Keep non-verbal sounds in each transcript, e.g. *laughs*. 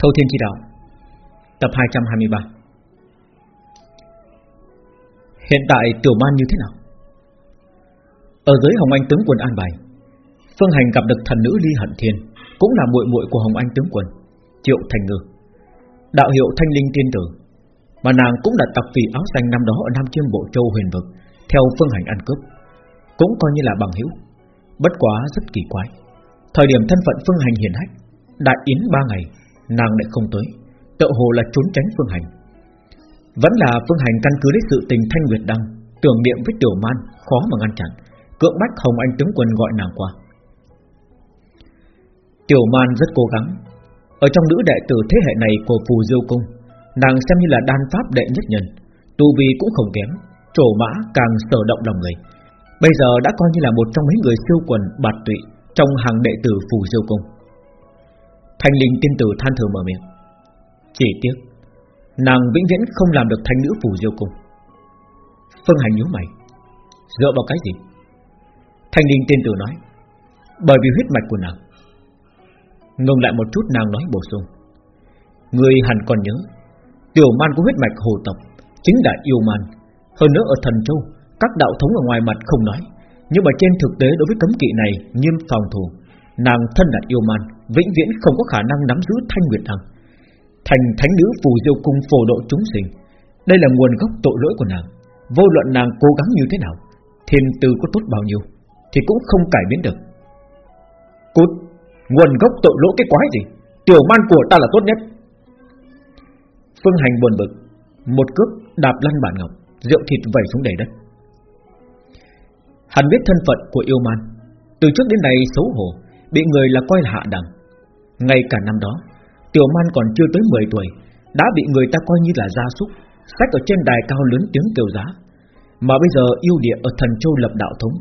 Thâu Thiên Chi Đạo, Tập 223 Hiện tại Tiểu Man như thế nào? Ở dưới Hồng Anh tướng quân an bài, Phương Hành gặp được thần nữ Ly Hận Thiên, Cũng là muội muội của Hồng Anh tướng quân, Triệu Thành Ngư. Đạo hiệu Thanh Linh Tiên Tử, Mà nàng cũng là tặc vì áo xanh năm đó Ở Nam Chiêm Bộ Châu huyền vực, Theo Phương Hành ăn cướp, Cũng coi như là bằng hữu. Bất quá rất kỳ quái, Thời điểm thân phận Phương Hành hiển hách, Đại yến ba ngày Nàng lại không tới. Tậu hồ là trốn tránh Phương Hành. Vẫn là Phương Hành căn cứ lấy sự tình Thanh Nguyệt Đăng Tưởng niệm với Tiểu Man, Khó mà ngăn chặn. Cưỡng bách Hồng Anh tướng quân gọi nàng qua. Tiểu Man rất cố gắng. Ở trong nữ đệ tử thế hệ này của Phù Diêu Cung, Nàng xem như là đan pháp đệ nhất nhân. Tu vi cũng không kém, Trổ mã càng sở động lòng người. Bây giờ đã coi như là một trong mấy người siêu quần bạt tụy Trong hàng đệ tử Phù Diêu Cung. Thanh linh tiên tử than thở mở miệng. Chỉ tiếc, Nàng vĩnh viễn không làm được thanh nữ Phù Diêu Cung. Phương Hành nhíu mày. Dựa vào cái gì? Thanh linh tiên tử nói. Bởi vì huyết mạch của nàng. Ngừng lại một chút nàng nói bổ sung. Người hẳn còn nhớ, Tiểu man của huyết mạch hồ tộc Chính là yêu man. Hơn nữa ở thần châu, Các đạo thống ở ngoài mặt không nói. Nhưng mà trên thực tế đối với cấm kỵ này, Nghiêm phòng thủ, Nàng thân là yêu man. Vĩnh viễn không có khả năng nắm giữ thanh nguyệt thăng Thành thánh nữ phù diêu cung phổ độ chúng sinh, Đây là nguồn gốc tội lỗi của nàng. Vô luận nàng cố gắng như thế nào, Thiên tư có tốt bao nhiêu, Thì cũng không cải biến được. Cút, Nguồn gốc tội lỗi cái quái gì? Tiểu man của ta là tốt nhất. Phương Hành buồn bực, Một cước đạp lăn bản ngọc, Rượu thịt vẩy xuống đầy đất. Hắn biết thân phận của yêu man, Từ trước đến nay xấu hổ, Bị người là coi là hạ đẳng. Ngay cả năm đó, Tiểu man còn chưa tới 10 tuổi, Đã bị người ta coi như là gia súc, Sách ở trên đài cao lớn tiếng kêu giá. Mà bây giờ yêu địa ở thần châu lập đạo thống,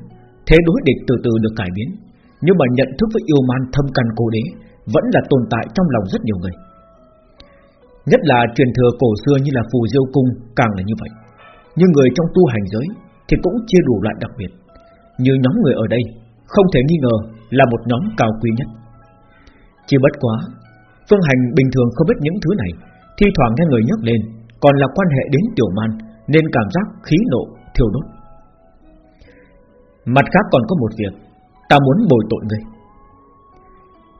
Thế đối địch từ từ được cải biến. Nhưng mà nhận thức với yêu man thâm căn cố đế Vẫn là tồn tại trong lòng rất nhiều người. Nhất là truyền thừa cổ xưa như là phù diêu cung Càng là như vậy. Nhưng người trong tu hành giới Thì cũng chia đủ loại đặc biệt. Như nhóm người ở đây, Không thể nghi ngờ là một nhóm cao quý nhất. Chỉ bất quá, Phương Hành bình thường không biết những thứ này. Thi thoảng nghe người nhắc lên, Còn là quan hệ đến tiểu man, Nên cảm giác khí nộ thiêu đốt. Mặt khác còn có một việc, Ta muốn bồi tội ngươi.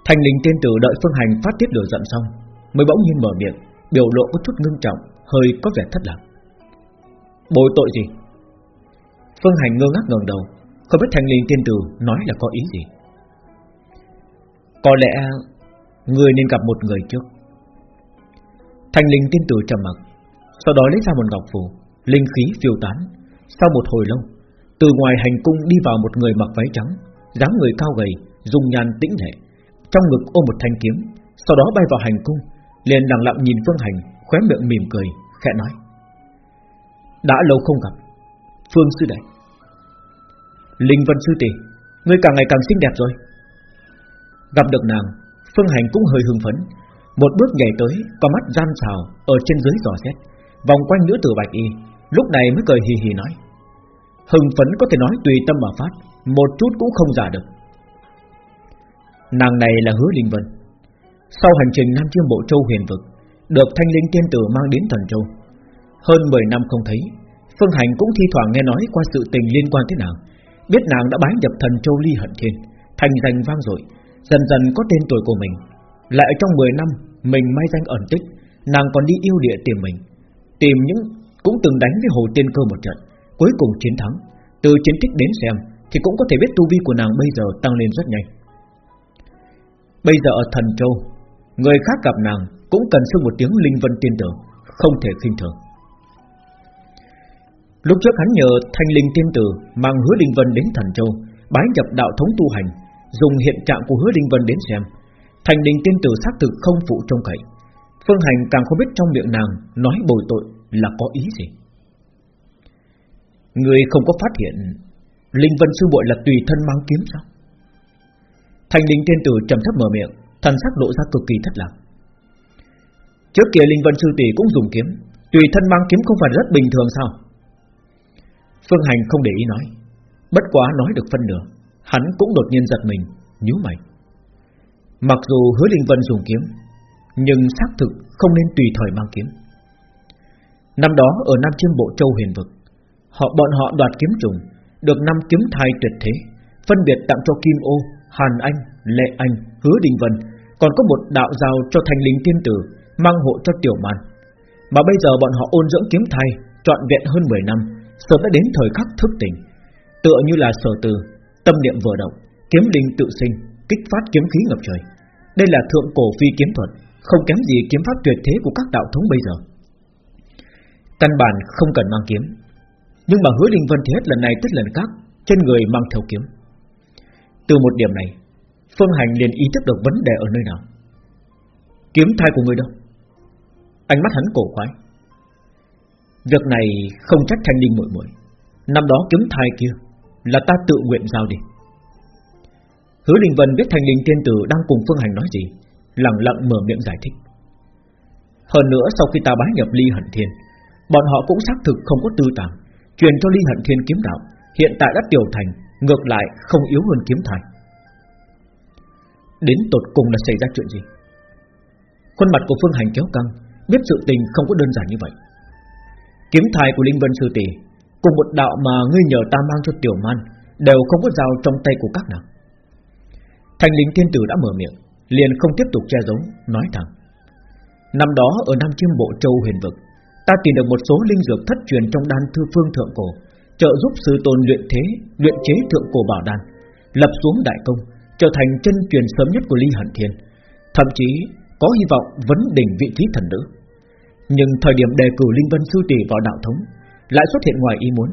Thành linh tiên tử đợi Phương Hành phát tiết lửa giận xong, Mới bỗng nhiên mở miệng, Biểu lộ có chút ngưng trọng, Hơi có vẻ thất lạc. Bồi tội gì? Phương Hành ngơ ngác ngẩng đầu, Không biết thành linh tiên tử nói là có ý gì. Có lẽ Người nên gặp một người trước. Thành linh tiên tử trầm mặc, Sau đó lấy ra một ngọc phù, Linh khí phiêu tán. Sau một hồi lâu, Từ ngoài hành cung đi vào một người mặc váy trắng, dáng người cao gầy Dùng nhàn tĩnh lệ. Trong ngực ôm một thanh kiếm, Sau đó bay vào hành cung, liền lặng lặng nhìn Phương Hành, Khóe miệng mỉm cười, khẽ nói, Đã lâu không gặp, Phương sư đệ. Linh Vân sư tỷ, Ngươi càng ngày càng xinh đẹp rồi. Gặp được nàng Phương Hành cũng hơi hưng phấn. Một bước nhảy tới Có mắt gian xào Ở trên dưới giò xét, Vòng quanh nữ tử bạch y, Lúc này mới cười hì hì nói. Hưng phấn có thể nói tùy tâm mà phát, Một chút cũng không giả được. Nàng này là hứa Linh Vân. Sau hành trình Nam Chiêm Bộ Châu huyền vực, Được thanh linh tiên tử mang đến Thần Châu. Hơn 10 năm không thấy, Phương Hành cũng thi thoảng nghe nói qua sự tình liên quan tới nàng. Biết nàng đã bái nhập Thần Châu Ly Hận Thiên, Thành danh vang dội Dần dần có tên tuổi của mình. Lại trong 10 năm, Mình may danh ẩn tích, Nàng còn đi yêu địa tìm mình. Tìm những, cũng từng đánh với Hồ Tiên Cơ một trận, Cuối cùng chiến thắng. Từ chiến tích đến xem, Thì cũng có thể biết tu vi của nàng bây giờ tăng lên rất nhanh. Bây giờ ở Thần Châu, Người khác gặp nàng Cũng cần xưng một tiếng Linh Vân Tiên Tử, Không thể khinh thường. Lúc trước hắn nhờ Thanh Linh Tiên Tử Mang hứa Linh Vân đến Thần Châu, Bái nhập đạo thống tu hành Dùng hiện trạng của hứa Linh Vân đến xem. Thành đình Tiên Tử xác thực không phụ trông cậy. Phương Hành càng không biết trong miệng nàng Nói bồi tội là có ý gì. Người không có phát hiện Linh Vân Sư Bội là tùy thân mang kiếm sao? Thành đình Tiên Tử trầm thấp mở miệng, Thần sắc lộ ra cực kỳ thất lạc. Trước kia Linh Vân Sư Tỷ cũng dùng kiếm, Tùy thân mang kiếm không phải rất bình thường sao? Phương Hành không để ý nói, Bất quá nói được phân nửa. Hắn cũng đột nhiên giật mình nhíu mày. Mặc dù hứa Linh Vân dùng kiếm Nhưng xác thực không nên tùy thời mang kiếm. Năm đó ở Nam Chiêm Bộ Châu Huyền Vực Họ bọn họ đoạt kiếm trùng Được năm kiếm thai tuyệt thế Phân biệt tặng cho Kim Ô, Hàn Anh, Lệ Anh, Hứa Đình Vân Còn có một đạo giao cho thành lính tiên tử Mang hộ cho Tiểu Man. Mà bây giờ bọn họ ôn dưỡng kiếm thai Trọn vẹn hơn 10 năm Sớm đã đến thời khắc thức tỉnh Tựa như là sở từ Tâm niệm vừa động, Kiếm linh tự sinh, Kích phát kiếm khí ngập trời. Đây là thượng cổ phi kiếm thuật, Không kém gì kiếm pháp tuyệt thế của các đạo thống bây giờ. Căn bản không cần mang kiếm, Nhưng mà hứa Linh Vân thì hết lần này tới lần khác, Trên người mang theo kiếm. Từ một điểm này, Phương Hành liền ý thức được vấn đề ở nơi nào. Kiếm thai của người đâu? Ánh mắt hắn cổ khoái Việc này không trách thanh linh muội muội. Năm đó kiếm thai kia là ta tự nguyện giao đi. Hứa Đình Vân biết thanh Đình tiên tử Đang cùng Phương Hành nói gì Lặng lặng mở miệng giải thích. Hơn nữa, sau khi ta bái nhập ly hận thiên, Bọn họ cũng xác thực không có tư tàng, Truyền cho ly hận thiên kiếm đạo, Hiện tại đã tiểu thành, Ngược lại không yếu hơn kiếm thành Đến tột cùng là xảy ra chuyện gì? Khuôn mặt của Phương Hành kéo căng, Biết sự tình không có đơn giản như vậy. Kiếm thai của Linh Vân Sư Tỷ Cùng một đạo mà ngươi nhờ ta mang cho Tiểu Man, Đều không có dao trong tay của các nàng. Thành lính thiên tử đã mở miệng, Liền không tiếp tục che giấu, Nói thẳng. Năm đó ở Nam Chiêm Bộ Châu huyền vực, Ta tìm được một số linh dược thất truyền trong đan thư phương thượng cổ, Trợ giúp sư tôn luyện thế, Luyện chế thượng cổ bảo đan, Lập xuống đại công, Trở thành chân truyền sớm nhất của Ly Hận Thiên, Thậm chí có hy vọng vấn đỉnh vị trí thần nữ. Nhưng thời điểm đề cử Linh Vân Sư Tỷ vào đạo thống lại xuất hiện ngoài ý muốn.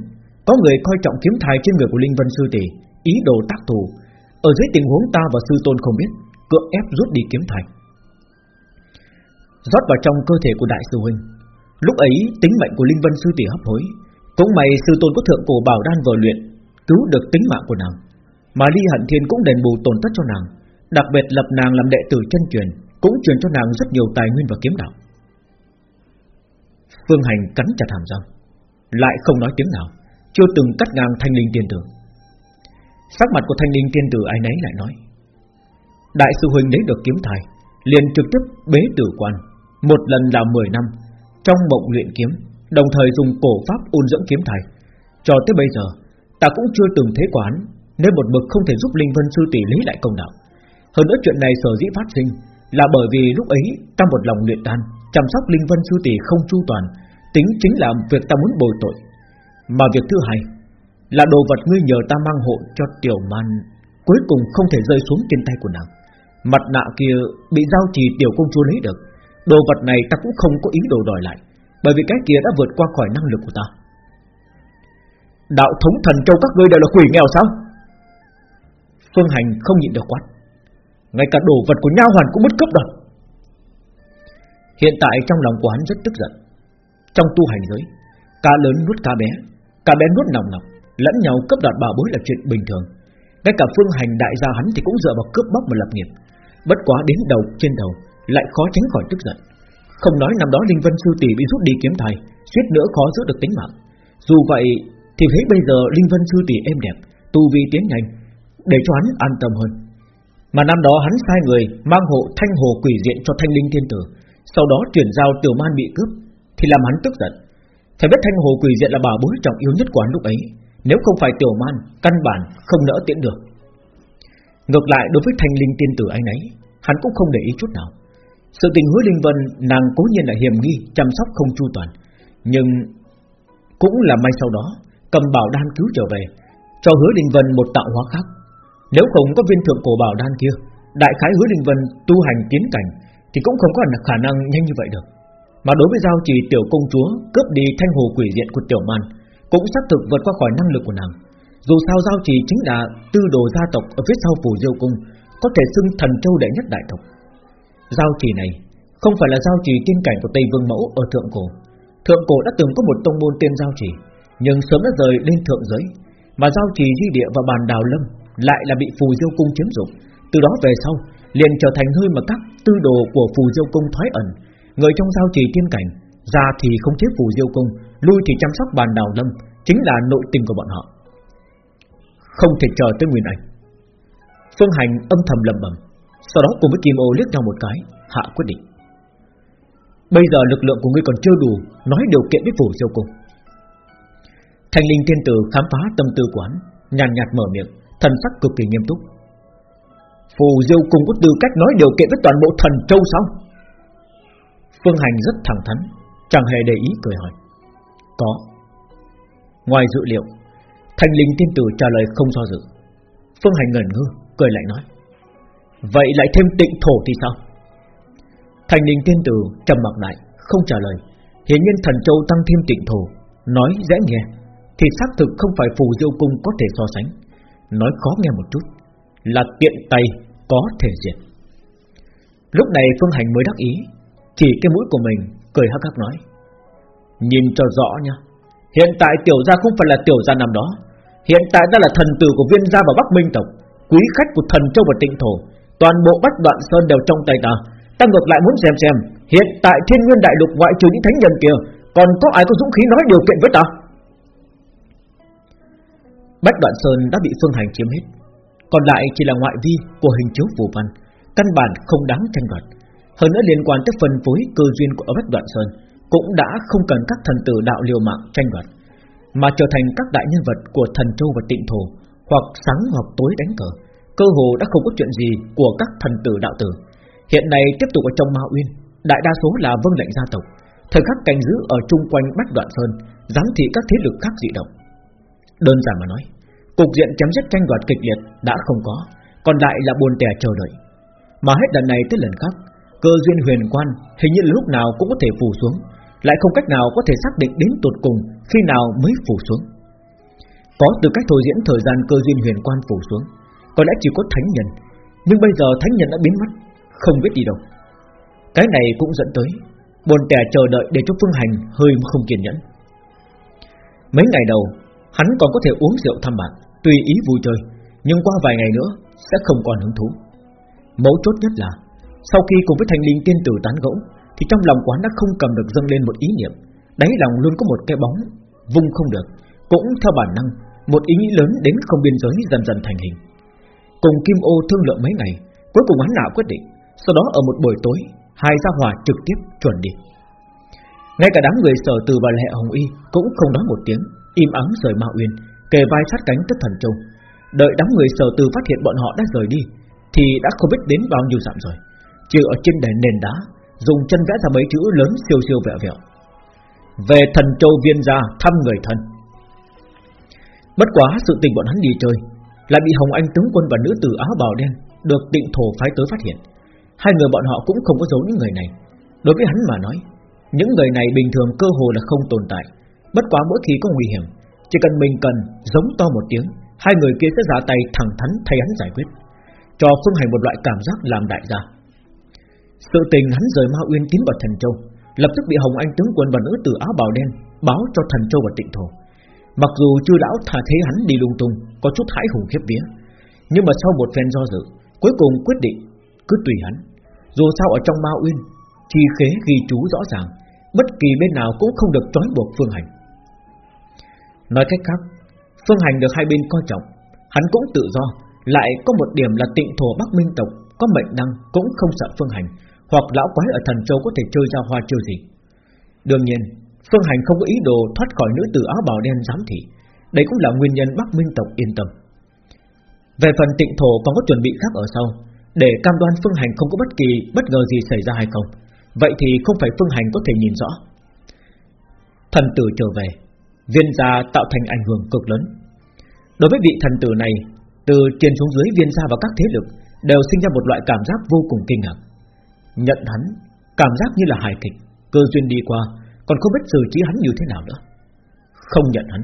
Có người coi trọng kiếm thai trên người của Linh Vân Sư Tỷ, Ý đồ tác thù. Ở dưới tình huống ta và Sư Tôn không biết, Cưỡng ép rút đi kiếm thai. Rót vào trong cơ thể của Đại Sư Huynh. Lúc ấy, tính mệnh của Linh Vân Sư Tỷ hấp hối. Cũng may Sư Tôn có thượng cổ bảo đan vừa luyện, Cứu được tính mạng của nàng. Mà Ly Hận Thiên cũng đền bù tổn thất cho nàng. Đặc biệt lập nàng làm đệ tử chân truyền, Cũng truyền cho nàng rất nhiều tài nguyên và kiếm đạo. Phương Hành cắn chặt hàm răng. Lại không nói tiếng nào, Chưa từng cắt ngang thanh linh tiên tử. Sắc mặt của thanh linh tiên tử ai nấy lại nói, Đại sư huynh lấy được kiếm thai, liền trực tiếp bế tử quan, Một lần là 10 năm, Trong mộng luyện kiếm, Đồng thời dùng cổ pháp ôn dưỡng kiếm thai. Cho tới bây giờ, Ta cũng chưa từng thấy quán, Nên một mực không thể giúp Linh Vân Sư Tỷ lấy lại công đạo. Hơn nữa chuyện này sở dĩ phát sinh Là bởi vì lúc ấy ta một lòng luyện đan, Chăm sóc Linh Vân Sư Tỷ không chu toàn Tính chính là việc ta muốn bồi tội. Mà việc thứ hai Là đồ vật ngươi nhờ ta mang hộ cho tiểu man, Cuối cùng không thể rơi xuống trên tay của nàng. Mặt nạ kia bị giao trì tiểu công chúa lấy được. Đồ vật này ta cũng không có ý đồ đòi lại, Bởi vì cái kia đã vượt qua khỏi năng lực của ta. Đạo thống thần châu các ngươi đều là quỷ nghèo sao? Phương Hành không nhịn được quát. Ngay cả đồ vật của nha hoàn cũng mất cấp đoạt Hiện tại trong lòng của hắn rất tức giận. Trong tu hành giới Cá lớn nuốt cá bé Cá bé nuốt nòng nọc Lẫn nhau cấp đoạt bảo bối là chuyện bình thường. Ngay cả phương hành đại gia hắn thì cũng dựa vào cướp bóc mà lập nghiệp. Bất quá đến đầu trên đầu Lại khó tránh khỏi tức giận. Không nói năm đó Linh Vân Sư Tỷ bị rút đi kiếm thầy, suýt nữa khó giữ được tính mạng. Dù vậy thì thấy bây giờ Linh Vân Sư Tỷ êm đẹp Tu vi tiến nhanh Để cho hắn an tâm hơn. Mà năm đó hắn sai người mang hộ thanh hồ quỷ diện cho thanh linh thiên tử Sau đó chuyển giao tiểu man bị cướp. Thì làm hắn tức giận. Phải biết thanh hồ quỷ diện là bà bối trọng yếu nhất của hắn lúc ấy. Nếu không phải tiểu man, Căn bản không nỡ tiễn được. Ngược lại, đối với thanh linh tiên tử anh ấy, Hắn cũng không để ý chút nào. Sự tình hứa Linh Vân, nàng cố nhiên là hiểm nghi, Chăm sóc không chu toàn. Nhưng cũng là may sau đó, Cầm bảo đan cứu trở về, Cho hứa Linh Vân một tạo hóa khác. Nếu không có viên thượng cổ bảo đan kia, Đại khái hứa Linh Vân tu hành tiến cảnh, Thì cũng không có khả năng nhanh như vậy được. Mà đối với giao trì tiểu công chúa Cướp đi thanh hồ quỷ diện của tiểu man Cũng xác thực vượt qua khỏi năng lực của nàng dù sao giao trì chính là tư đồ gia tộc ở phía sau phủ diêu cung, có thể xưng thần châu đệ nhất đại tộc. Giao trì này không phải là giao trì tiên cảnh của Tây Vương Mẫu ở thượng cổ. Thượng cổ đã từng có một tông môn tên giao trì, nhưng sớm đã rời lên thượng giới, mà giao trì di địa và bàn đào lâm lại là bị phù diêu cung chiếm dụng. Từ đó về sau, liền trở thành nơi mà các tư đồ của phù diêu cung thoái ẩn. Người trong giao trì tiên cảnh ra thì không chế phù diêu cung, lui thì chăm sóc bàn đào lâm, chính là nội tình của bọn họ. Không thể chờ tới Nguyên Anh Phương Hành âm thầm lầm bầm Sau đó cùng với Kim Ô liếc nhau một cái Hạ quyết định. Bây giờ lực lượng của ngươi còn chưa đủ Nói điều kiện với phủ diêu cung Thành linh thiên tử khám phá tâm tư quán Nhàn nhạt mở miệng Thần sắc cực kỳ nghiêm túc. Phù diêu cung có tư cách nói điều kiện với toàn bộ thần châu sao? Phương Hành rất thẳng thắn, Chẳng hề để ý cười hỏi. Có. Ngoài dự liệu Thành linh tiên tử trả lời không do dự. Phương Hành ngẩn ngơ, Cười lại nói. Vậy lại thêm tịnh thổ thì sao? Thành linh tiên tử trầm mặc lại, Không trả lời. Hiện nhiên thần châu tăng thêm tịnh thổ, Nói dễ nghe, Thì xác thực không phải phù diêu cung có thể so sánh. Nói khó nghe một chút, Là tiện tay có thể diệt. Lúc này Phương Hành mới đắc ý chỉ cái mũi của mình, Cười hắc hắc nói. Nhìn cho rõ nha Hiện tại tiểu gia không phải là tiểu gia năm đó. Hiện tại ta là thần tử của viên gia và Bắc Minh tộc. Quý khách của thần châu và tịnh thổ. Toàn bộ bách đoạn sơn đều trong tay ta. Ta ngược lại muốn xem xem, Hiện tại thiên nguyên đại lục ngoại trừ những thánh nhân kia, Còn có ai có dũng khí nói điều kiện với ta? Bách đoạn sơn đã bị phương hành chiếm hết. Còn lại chỉ là ngoại vi của hình chiếu phù văn. Căn bản không đáng tranh đoạt. Hơn nữa liên quan tới phân phối cơ duyên của Bách đoạn sơn, Cũng đã không cần các thần tử đạo liều mạng tranh đoạt, Mà trở thành các đại nhân vật của thần châu và tịnh thổ Hoặc sáng hoặc tối đánh cờ. Cơ hồ đã không có chuyện gì của các thần tử đạo tử. Hiện nay tiếp tục ở trong Ma Uyên, Đại đa số là vâng lệnh gia tộc. Thời khắc canh giữ ở chung quanh Bách Đoạn Sơn, Giám thị các thế lực khác dị động. Đơn giản mà nói, Cục diện chấm dứt tranh đoạt kịch liệt đã không có, Còn lại là buồn tẻ chờ đợi. Mà hết lần này tới lần khác Cơ duyên huyền quan, hình như lúc nào cũng có thể phủ xuống, Lại không cách nào có thể xác định đến tột cùng Khi nào mới phủ xuống. Có từ cách thôi diễn thời gian cơ duyên huyền quan phủ xuống, Có lẽ chỉ có thánh nhân, Nhưng bây giờ thánh nhân đã biến mất, Không biết đi đâu. Cái này cũng dẫn tới, Buồn tẻ chờ đợi để cho Phương Hành hơi không kiên nhẫn. Mấy ngày đầu, Hắn còn có thể uống rượu thăm bạn, Tùy ý vui chơi, Nhưng qua vài ngày nữa sẽ không còn hứng thú. Mấu chốt nhất là sau khi cùng với thành linh tiên tử tán gẫu, Thì trong lòng quán đã không cầm được dâng lên một ý niệm. Đáy lòng luôn có một cái bóng, Vung không được. Cũng theo bản năng, Một ý nghĩ lớn đến không biên giới dần dần thành hình. Cùng Kim Ô thương lượng mấy ngày, Cuối cùng hắn nào quyết định, Sau đó ở một buổi tối, Hai gia hòa trực tiếp chuẩn đi Ngay cả đám người sở từ và lệ hồng y Cũng không nói một tiếng, Im ắng rời Ma Uyên, Kề vai sát cánh tất thần châu. Đợi đám người sở từ phát hiện bọn họ đã rời đi, Thì đã không biết đến bao nhiêu dặm rồi. Chỉ ở trên đền nền đá, Dùng chân vẽ ra mấy chữ lớn siêu siêu vẹo vẹo. Về thần châu viên gia thăm người thân. Bất quá sự tình bọn hắn đi chơi, Lại bị Hồng Anh tướng quân và nữ tử áo bào đen Được định thổ phái tới phát hiện. Hai người bọn họ cũng không có giấu những người này. Đối với hắn mà nói, Những người này bình thường cơ hồ là không tồn tại. Bất quá mỗi khi có nguy hiểm, Chỉ cần mình cần, giống to một tiếng, Hai người kia sẽ ra tay thẳng thắn thay hắn giải quyết, Cho Phương Hành một loại cảm giác làm đại gia. Sự tình hắn rời Ma Uyên tiến vào Thần Châu, Lập tức bị Hồng Anh tướng quân và nữ tử áo bào đen Báo cho Thần Châu và Tịnh Thổ. Mặc dù chưa lão thả thế hắn đi lung tung, Có chút hãi hùng khiếp vía, Nhưng mà sau một phen do dự, Cuối cùng quyết định cứ tùy hắn. Dù sao ở trong Ma Uyên, Chi khế ghi chú rõ ràng, Bất kỳ bên nào cũng không được trói buộc Phương Hành. Nói cách khác, Phương Hành được hai bên coi trọng, Hắn cũng tự do, Lại có một điểm là tịnh thổ Bắc Minh tộc Có mệnh năng cũng không sợ Phương Hành hoặc lão quái ở thần châu có thể chơi ra hoa chiêu gì. Đương nhiên, Phương Hành không có ý đồ thoát khỏi nữ tử áo bào đen giám thị. Đây cũng là nguyên nhân Bắc Minh tộc yên tâm. Về phần tịnh thổ còn có chuẩn bị khác ở sau. Để cam đoan Phương Hành không có bất kỳ bất ngờ gì xảy ra hay không, Vậy thì không phải Phương Hành có thể nhìn rõ. Thần tử trở về, Viên gia tạo thành ảnh hưởng cực lớn. Đối với vị thần tử này, Từ trên xuống dưới viên gia và các thế lực Đều sinh ra một loại cảm giác vô cùng kinh ngạc. Nhận hắn Cảm giác như là hài kịch Cơ duyên đi qua Còn không biết xử trí hắn như thế nào nữa. Không nhận hắn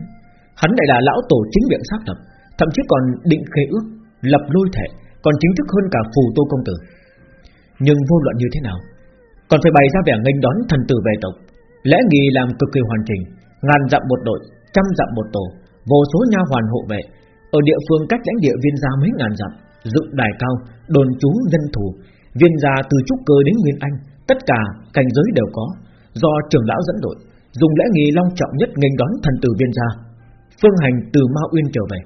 Hắn lại là lão tổ chính miệng xác lập Thậm chí còn định khế ước Lập lôi thể Còn chính thức hơn cả phù tô công tử. Nhưng vô luận như thế nào Còn phải bày ra vẻ nghênh đón thần tử về tộc. Lẽ nghi làm cực kỳ hoàn chỉnh ngàn dặm một đội, trăm dặm một tổ, vô số nha hoàn hộ vệ, ở địa phương cách lãnh địa viên gia mấy ngàn dặm, dựng đài cao, đồn trú nhân thủ, viên gia từ trúc cơ đến nguyên anh, tất cả cảnh giới đều có, do trưởng lão dẫn đội, dùng lễ nghi long trọng nhất nghênh đón thần tử viên gia, phương hành từ Ma Uyên trở về.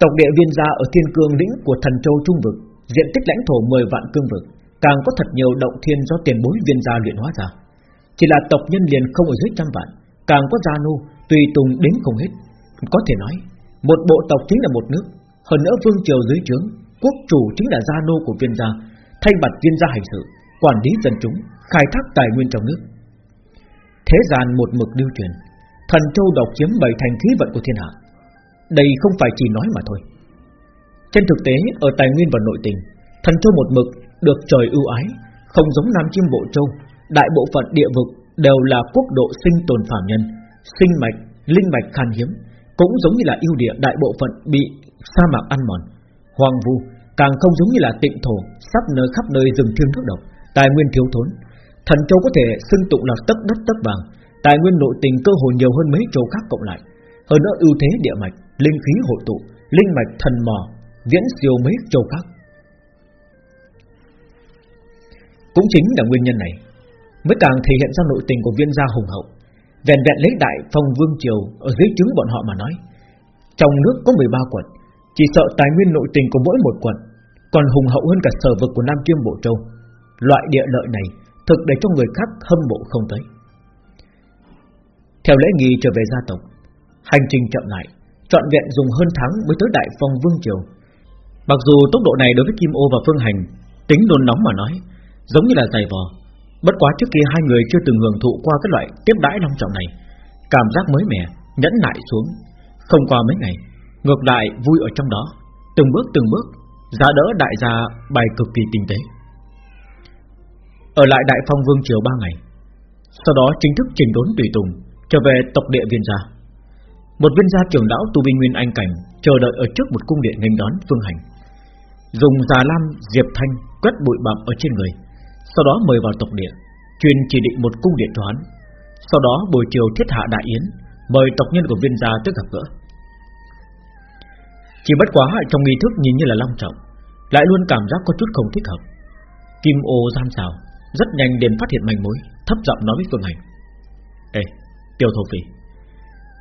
Tộc địa viên gia ở thiên cương lĩnh của thần châu trung vực, diện tích lãnh thổ 10 vạn cương vực, Càng có thật nhiều động thiên do tiền bối viên gia luyện hóa ra. Chỉ là tộc nhân liền không ở dưới trăm vạn Càng có gia nô Tùy tùng đến không hết. Có thể nói Một bộ tộc chính là một nước Hơn nữa vương triều dưới trướng Quốc chủ chính là gia nô của viên gia Thay mặt viên gia hành sự Quản lý dân chúng Khai thác tài nguyên trong nước. Thế gian một mực lưu truyền Thần châu độc chiếm bảy thành khí vận của thiên hạ. Đây không phải chỉ nói mà thôi. Trên thực tế Ở tài nguyên và nội tình Thần châu một mực được trời ưu ái Không giống Nam Chiêm Bộ Châu. Đại bộ phận địa vực đều là quốc độ sinh tồn phạm nhân Sinh mạch, linh mạch khan hiếm Cũng giống như là ưu địa đại bộ phận bị sa mạc ăn mòn Hoàng vu Càng không giống như là tịnh thổ, Sắp nơi khắp nơi rừng thiêng nước độc, Tài nguyên thiếu thốn. Thần châu có thể xưng tụng là tất đất tất vàng, Tài nguyên nội tình cơ hội nhiều hơn mấy châu khác cộng lại. Hơn nữa ưu thế địa mạch, Linh khí hội tụ, Linh mạch thần mò, Viễn siêu mấy châu khác. Cũng chính là nguyên nhân này Mới càng thể hiện ra nội tình của viên gia hùng hậu. Vẹn vẹn lấy đại phong vương triều Ở dưới trướng bọn họ mà nói, Trong nước có 13 quận chỉ sợ tài nguyên nội tình của mỗi một quận, Còn hùng hậu hơn cả sở vực của Nam Chiêm Bộ Châu. Loại địa lợi này Thực để cho người khác hâm mộ không tới Theo lễ nghi trở về gia tộc, Hành trình chậm lại Chọn vẹn dùng hơn tháng mới tới Đại Phong Vương Triều. Mặc dù tốc độ này đối với Kim Ô và Phương Hành Tính đồn nóng mà nói, Giống như là giày vò, Bất quá trước kia hai người chưa từng hưởng thụ qua cái loại tiếp đãi long trọng này. Cảm giác mới mẻ Nhẫn nại xuống, Không qua mấy ngày Ngược lại vui ở trong đó. Từng bước từng bước, Giá đỡ đại gia bài cực kỳ tinh tế. Ở lại Đại Phong Vương Triều 3 ngày, Sau đó chính thức trình đốn tùy tùng, Trở về tộc địa viên gia. Một viên gia trưởng lão tu binh nguyên anh cảnh Chờ đợi ở trước một cung điện nghênh đón Phương Hành. Dùng già lam diệp thanh Quét bụi bặm ở trên người, Sau đó mời vào tộc địa Truyền chỉ định một cung điện cho hắn Sau đó buổi chiều thiết hạ đại yến, Mời tộc nhân của viên gia tới gặp gỡ. Chỉ bất quá trong nghi thức nhìn như là long trọng Lại luôn cảm giác có chút không thích hợp. Kim ô gian xào rất nhanh đến phát hiện manh mối Thấp giọng nói với Phương Hành. Ê, tiêu thổ phỉ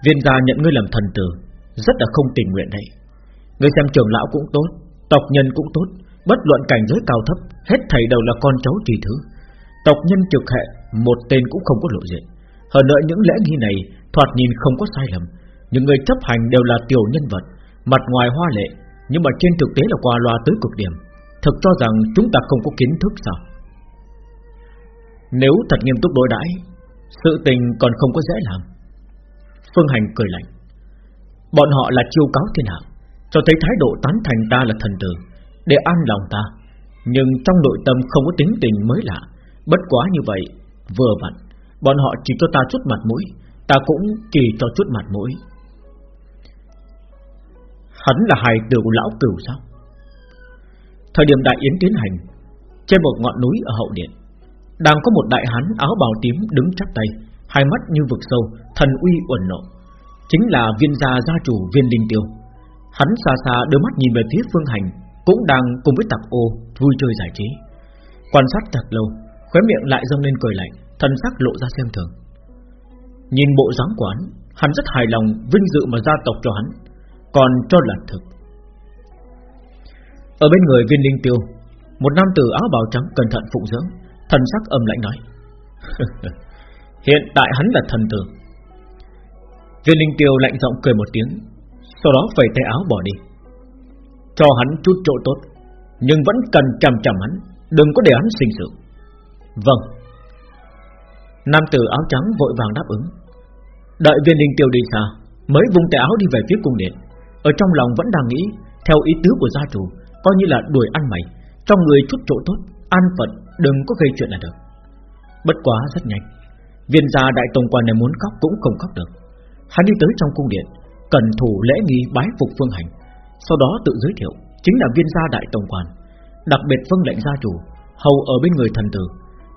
Viên gia nhận ngươi làm thần tử Rất là không tình nguyện đấy. Ngươi xem trưởng lão cũng tốt Tộc nhân cũng tốt Bất luận cảnh giới cao thấp Hết thầy đầu là con cháu trì thứ. Tộc nhân trực hệ Một tên cũng không có lộ diện. Hơn nữa những lẽ nghi này Thoạt nhìn không có sai lầm Những người chấp hành đều là tiểu nhân vật Mặt ngoài hoa lệ, Nhưng mà trên thực tế là qua loa tới cực điểm. Thực cho rằng chúng ta không có kiến thức sao? Nếu thật nghiêm túc đối đãi, Sự tình còn không có dễ làm. Phương Hành cười lạnh. Bọn họ là chiêu cáo thiên hạ, Cho thấy thái độ tán thành ta là thần tử, Để an lòng ta. Nhưng trong nội tâm không có tính tình mới lạ. Bất quá như vậy, Vừa vặn, Bọn họ chỉ cho ta chút mặt mũi, Ta cũng chỉ cho chút mặt mũi. Hắn là hài tử của lão cửu sao? Thời điểm đại yến tiến hành, Trên một ngọn núi ở hậu điện, đang có một đại hán áo bào tím đứng chắp tay, Hai mắt như vực sâu, Thần uy uẩn nộ. Chính là viên gia gia chủ viên linh tiêu. Hắn xa xa đưa mắt nhìn về phía phương hành, Cũng đang cùng với tặc ô Vui chơi giải trí. Quan sát thật lâu, Khóe miệng lại dâng lên cười lạnh Thần sắc lộ ra xem thường. Nhìn bộ dáng quán Hắn rất hài lòng vinh dự mà gia tộc cho hắn. Còn cho là thực. Ở bên người viên linh tiêu, Một nam tử áo bào trắng cẩn thận phụng dưỡng, Thần sắc âm lạnh nói, *laughs* Hiện tại hắn là thần tử. Viên Linh Tiêu lạnh giọng cười một tiếng, Sau đó phẩy tay áo bỏ đi. Cho hắn chút chỗ tốt, Nhưng vẫn cần chằm chằm hắn, Đừng có để hắn sinh sự. Vâng. Nam tử áo trắng vội vàng đáp ứng. Đợi viên linh tiêu đi xa, Mới vung tay áo đi về phía cung điện. Ở trong lòng vẫn đang nghĩ, Theo ý tứ của gia chủ, Coi như là đuổi ăn mày Trong người chút chỗ tốt, An phận, Đừng có gây chuyện là được. Bất quá rất nhanh, Viên gia đại tổng quan này muốn khóc cũng không khóc được. Hắn đi tới trong cung điện, Cần thủ lễ nghi bái phục phương hành, Sau đó tự giới thiệu, Chính là viên gia đại tổng quan Đặc biệt vâng lệnh gia chủ, Hầu ở bên người thần tử.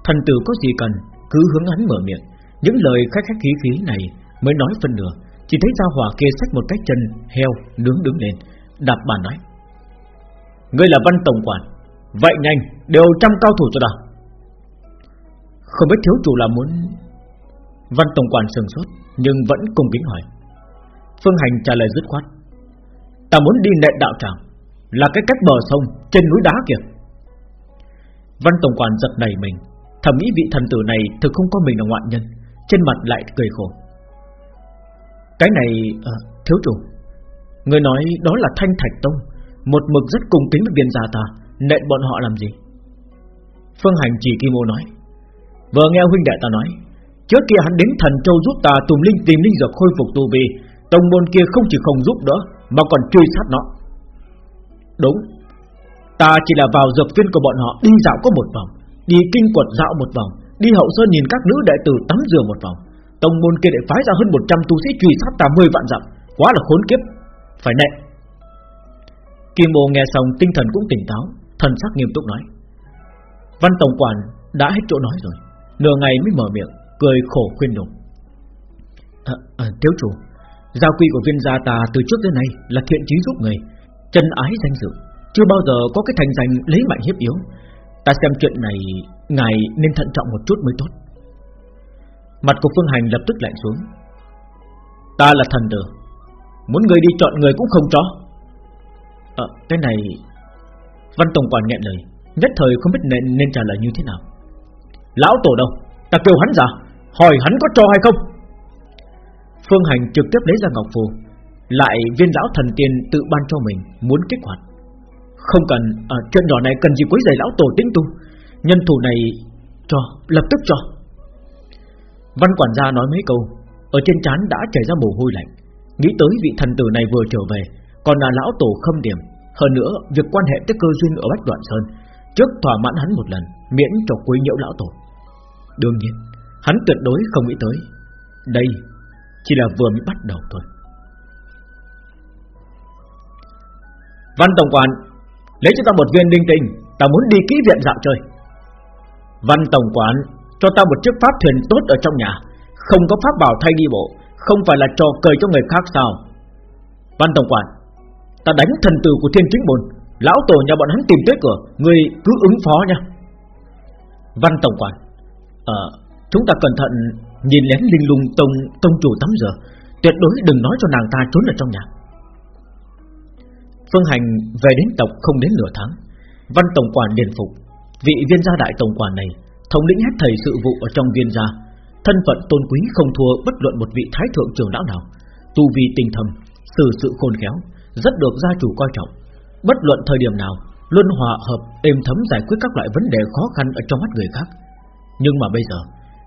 Thần tử có gì cần, cứ hướng hắn mở miệng, Những lời khách khách khí khí này Mới nói phân nửa chỉ thấy gia hỏa kia xách một cái chân, heo, nướng đứng lên. Đạp bàn nói, Ngươi là văn tổng quản, Vậy nhanh, Đều trăm cao thủ cho ta Không biết thiếu chủ là muốn Văn Tổng quản sừng sốt, Nhưng vẫn cùng kính hỏi. Phương Hành trả lời dứt khoát, Ta muốn đi nệ đạo tràng, Là cái cách bờ sông Trên núi đá kìa. Văn Tổng Quản giật nảy mình, Thầm nghĩ vị thần tử này thực không có mình là ngoại nhân, Trên mặt lại cười khổ. Cái này à, Thiếu chủ. Người nói đó là Thanh Thạch Tông Một mực rất cung kính với viên gia ta. Nện bọn họ làm gì? Phương Hành chỉ Kim Ô nói. Vừa nghe huynh đệ ta nói Trước kia hắn đến thần châu giúp ta tùm linh tìm linh dược khôi phục tu vi Tông môn kia không chỉ không giúp đỡ Mà còn truy sát nó. Đúng Ta chỉ là vào dược viên của bọn họ Đi dạo có một vòng Đi kinh quật dạo một vòng Đi hậu sơn nhìn các nữ đệ tử tắm rửa một vòng. Tông môn kia lại phái ra hơn 100 tu sĩ truy sát ta 10 vạn dặm. Quá là khốn kiếp. Phải nệ Kim Bồ nghe xong tinh thần cũng tỉnh táo. Thần sắc nghiêm túc nói. Văn Tổng Quản đã hết chỗ nói rồi. Nửa ngày mới mở miệng Cười khổ khuyên nhủ à, à, Thiếu chủ Giao quy của viên gia ta từ trước đến nay Là thiện trí giúp người Chân ái danh dự Chưa bao giờ có cái thành danh lấy mạnh hiếp yếu. Ta xem chuyện này Ngài nên thận trọng một chút mới tốt. Mặt của Phương Hành lập tức lạnh xuống. Ta là thần tử Muốn người đi chọn người cũng không cho. Ờ cái này Văn Tổng Quản nghẹn lời Nhất thời không biết nên, nên trả lời như thế nào. Lão Tổ đâu? Ta kêu hắn ra Hỏi hắn có cho hay không? Phương Hành trực tiếp lấy ra Ngọc Phù Lại viên lão thần tiên tự ban cho mình Muốn kích hoạt. Không cần à, Chuyện nhỏ này cần gì quấy giày lão tổ tính tu. Nhân thủ này cho Lập tức cho. Văn quản gia nói mấy câu. Ở trên trán đã chảy ra mồ hôi lạnh. Nghĩ tới vị thần tử này vừa trở về, Còn là lão tổ khâm điểm. Hơn nữa, việc quan hệ tới cơ duyên ở Bách Đoạn Sơn, Trước thỏa mãn hắn một lần, Miễn cho quấy nhiễu lão tổ. Đương nhiên, Hắn tuyệt đối không nghĩ tới. Đây chỉ là vừa mới bắt đầu thôi. Văn Tổng Quản, Lấy cho ta một viên đinh tinh, Ta muốn đi kỹ viện dạo chơi. Văn Tổng Quản cho ta một chiếc pháp thuyền tốt ở trong nhà. Không có pháp bảo thay đi bộ, Không phải là trò cười cho người khác sao? Văn Tổng Quản, Ta đánh thần tử của thiên chính bồn Lão tổ nhà bọn hắn tìm tới cửa, Người cứ ứng phó nha Văn Tổng Quản Ờ Chúng ta cẩn thận nhìn lén linh lung tông tông chủ tắm rửa, Tuyệt đối đừng nói cho nàng ta trốn ở trong nhà. Phương Hành về đến tộc không đến nửa tháng, Văn Tổng Quản liền phục. Vị viên gia đại tổng quản này Thống lĩnh hết thầy sự vụ ở trong viên gia. Thân phận tôn quý không thua bất luận một vị thái thượng trưởng lão nào. Tu vi tinh thầm Xử sự khôn khéo, Rất được gia chủ coi trọng. Bất luận thời điểm nào, Luân hòa hợp, êm thấm giải quyết các loại vấn đề khó khăn ở trong mắt người khác. Nhưng mà bây giờ,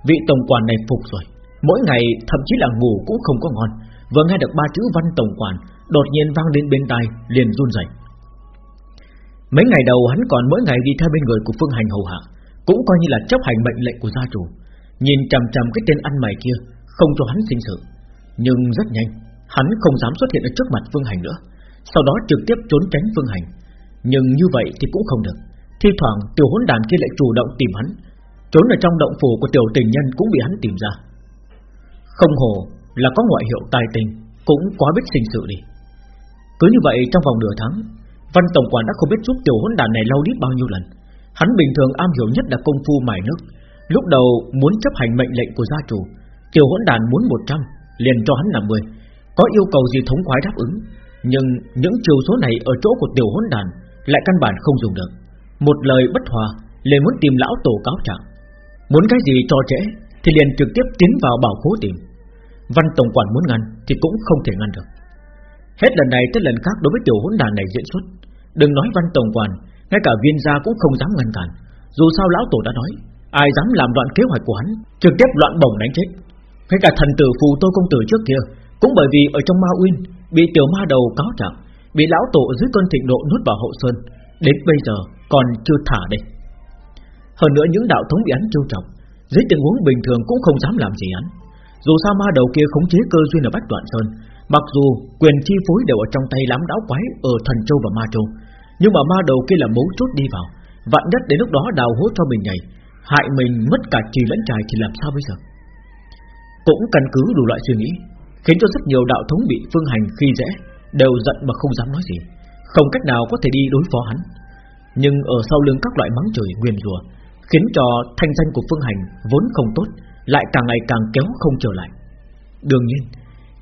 Vị tổng quản này phục rồi. Mỗi ngày, thậm chí là ngủ cũng không có ngon. Vừa nghe được ba chữ văn tổng quản, Đột nhiên vang lên bên tai, liền run rẩy. Mấy ngày đầu, hắn còn mỗi ngày đi theo bên người của Phương Hành hầu hạ. Cũng coi như là chấp hành mệnh lệnh của gia chủ. Nhìn chằm chằm cái tên ăn mày kia, Không cho hắn sinh sự. Nhưng rất nhanh, Hắn không dám xuất hiện ở trước mặt Phương Hành nữa. Sau đó trực tiếp trốn tránh Phương Hành. Nhưng như vậy thì cũng không được. Thi thoảng tiểu hỗn đàn kia lại chủ động tìm hắn. Trốn ở trong động phủ của tiểu tình nhân Cũng bị hắn tìm ra. Không hồ là có ngoại hiệu tài tình, Cũng quá biết sinh sự đi. Cứ như vậy trong vòng nửa tháng, Văn Tổng quản đã không biết giúp tiểu hỗn đàn này lau đít bao nhiêu lần. Hắn bình thường am hiểu nhất là công phu mài nước. Lúc đầu muốn chấp hành mệnh lệnh của gia chủ Tiểu hỗn đàn muốn 100 Liền cho hắn 50 Có yêu cầu gì thống khoái đáp ứng, Nhưng những chiều số này ở chỗ của tiểu hỗn đàn Lại căn bản không dùng được. Một lời bất hòa, liền muốn tìm lão tổ cáo trạng. Muốn cái gì cho trễ, Thì liền trực tiếp tiến vào bảo khố tìm. Văn Tổng Quản muốn ngăn, Thì cũng không thể ngăn được. Hết lần này tới lần khác đối với tiểu hỗn đàn này diễn xuất. Đừng nói Văn Tổng Quản ngay cả viên gia cũng không dám ngăn cản. Dù sao lão tổ đã nói Ai dám làm đoạn kế hoạch của hắn Trực tiếp loạn bổng đánh chết. Ngay cả thần tử phù tô công tử trước kia Cũng bởi vì ở trong ma uyên Bị tiểu ma đầu cáo trạng Bị lão tổ dưới cơn thịnh độ nuốt vào hậu sơn Đến bây giờ còn chưa thả đây. Hơn nữa những đạo thống bị hắn trêu trọng, Dưới tình huống bình thường cũng không dám làm gì hắn. Dù sao ma đầu kia khống chế cơ duyên ở Bách Đoạn Sơn Mặc dù quyền chi phối đều ở trong tay lắm đáo quái Ở Thần Châu và Ma Châu nhưng mà ma đầu kia là mấu chốt đi vào. Vạn nhất đến lúc đó đào hố cho mình nhảy Hại mình mất cả trì lẫn trài Thì làm sao bây giờ? Cũng căn cứ đủ loại suy nghĩ Khiến cho rất nhiều đạo thống bị phương hành khi dễ Đều giận mà không dám nói gì. Không cách nào có thể đi đối phó hắn. Nhưng ở sau lưng các loại mắng trời nguyền rùa khiến cho thanh danh của Phương Hành vốn không tốt, lại càng ngày càng kéo không trở lại. Đương nhiên,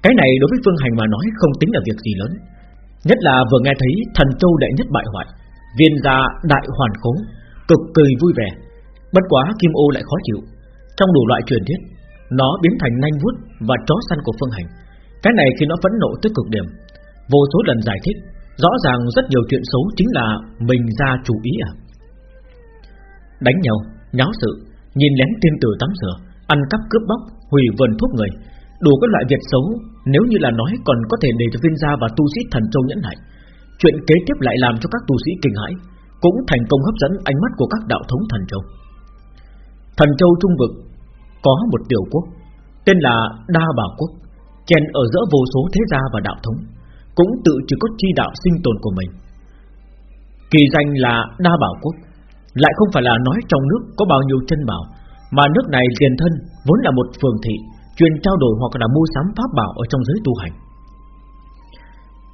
cái này đối với Phương Hành mà nói không tính là việc gì lớn, nhất là vừa nghe thấy thần châu đệ nhất bại hoại, viên gia đại hoàn cố, cực kỳ vui vẻ. Bất quá Kim Ô lại khó chịu. Trong đủ loại truyền thuyết, nó biến thành nanh vuốt và chó săn của Phương Hành. Cái này khi nó phẫn nộ tới cực điểm, vô số lần giải thích, rõ ràng rất nhiều chuyện xấu chính là mình ra chủ ý à. Đánh nhau, nháo sự, nhìn lén tiên tử tắm rửa, ăn cắp cướp bóc, hủy vườn thuốc người, đủ các loại việc xấu, nếu như là nói còn có thể để cho viên gia và tu sĩ thần châu nhẫn lại. Chuyện kế tiếp lại làm cho các tu sĩ kinh hãi, cũng thành công hấp dẫn ánh mắt của các đạo thống thần châu. Thần châu trung vực có một tiểu quốc tên là Đa Bảo quốc, chen ở giữa vô số thế gia và đạo thống, cũng tự chỉ có chi đạo sinh tồn của mình. Kỳ danh là Đa Bảo quốc, lại không phải là nói trong nước có bao nhiêu chân bảo, mà nước này tiền thân vốn là một phường thị chuyên trao đổi hoặc là mua sắm pháp bảo ở trong giới tu hành.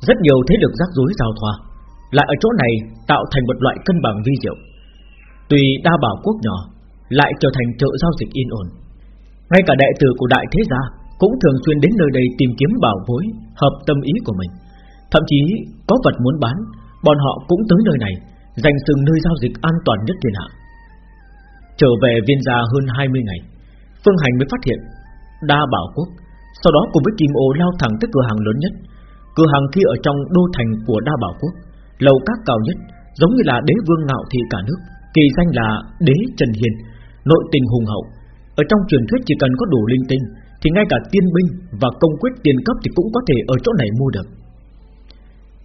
Rất nhiều thế lực rắc rối giao thoa, lại ở chỗ này tạo thành một loại cân bằng vi diệu. Tùy đa bảo quốc nhỏ, lại trở thành chợ giao dịch yên ổn. Ngay cả đệ tử của đại thế gia cũng thường xuyên đến nơi đây tìm kiếm bảo bối hợp tâm ý của mình. Thậm chí có vật muốn bán, bọn họ cũng tới nơi này, dành sừng nơi giao dịch an toàn nhất thiên hạ. Trở về viên gia hơn 20 ngày, Phương Hành mới phát hiện Đa Bảo Quốc, sau đó cùng với Kim Ô lao thẳng tới cửa hàng lớn nhất. Cửa hàng kia ở trong đô thành của Đa Bảo Quốc, lầu các cao nhất, giống như là đế vương ngạo thị cả nước, kỳ danh là đế Trần Hiền, nội tình hùng hậu. Ở trong truyền thuyết chỉ cần có đủ linh tinh, thì ngay cả tiên binh và công quyết tiền cấp thì cũng có thể ở chỗ này mua được.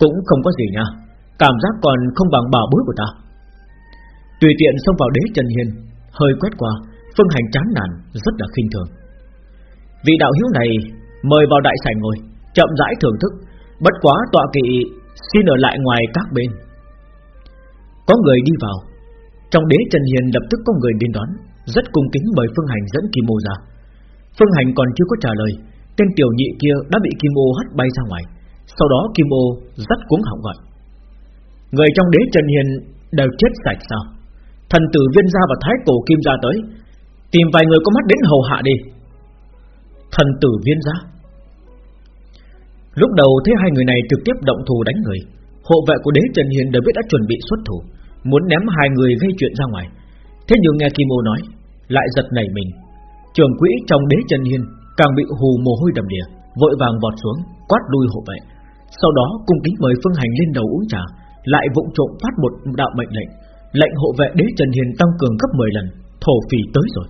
Cũng không có gì nha, cảm giác còn không bằng bảo bối của ta. Tùy tiện xông vào đế Trần Hiền, hơi quét qua, Phương Hành chán nản, rất là khinh thường. Vị đạo hữu này mời vào đại sảnh ngồi, chậm rãi thưởng thức, bất quá tọa kỵ xin ở lại ngoài các bên. Có người đi vào, trong đế Trần Hiền lập tức có người đến đón, rất cung kính mời Phương Hành dẫn Kim Ô ra. Phương Hành còn chưa có trả lời, tên tiểu nhị kia đã bị Kim Ô hất bay ra ngoài. Sau đó Kim Ô rất cuống họng gọi. Người trong đế Trần Hiền đều chết sạch sao? Thần tử viên gia và thái cổ kim gia tới, tìm vài người có mắt đến hầu hạ đi. Thần tử viên gia Lúc đầu thấy hai người này trực tiếp động thủ đánh người, Hộ vệ của đế Trần Hiền đều biết đã chuẩn bị xuất thủ, Muốn ném hai người gây chuyện ra ngoài. Thế nhưng nghe Kim Ô nói, Lại giật nảy mình. Trường quỹ trong đế Trần Hiền Càng bị hù mồ hôi đầm đìa, Vội vàng vọt xuống, quát lui hộ vệ. Sau đó cung kính mời Phương Hành lên đầu uống trà, Lại vụng trộm phát một đạo mệnh lệnh Lệnh hộ vệ đế Trần Hiền tăng cường gấp 10 lần, Thổ phỉ tới rồi.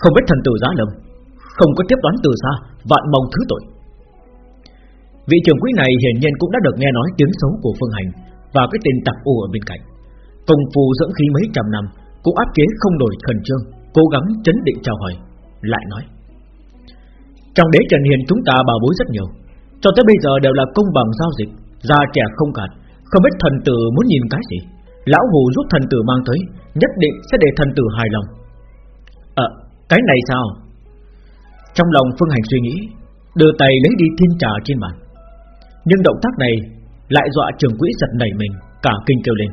Không biết thần tử giá lâm Không có tiếp đoán từ xa Vạn mong thứ tội Vị trưởng quỹ này hiển nhiên cũng đã được nghe nói tiếng xấu của Phương Hành và cái tên tặc u ở bên cạnh. Công phu dưỡng khí mấy trăm năm cũng áp chế không đổi khẩn trương, cố gắng chấn định chào hỏi, lại nói: trong đế Trần Hiền chúng ta bảo bối rất nhiều, cho tới bây giờ đều là công bằng giao dịch, già trẻ không cạn, không biết thần tử muốn nhìn cái gì. Lão hù giúp thần tử mang tới, nhất định sẽ để thần tử hài lòng. Cái này sao? Trong lòng Phương Hành suy nghĩ, đưa tay lấy đi thiên trà trên bàn. Nhưng động tác này lại dọa trường quỹ giật nảy mình, cả kinh kêu lên.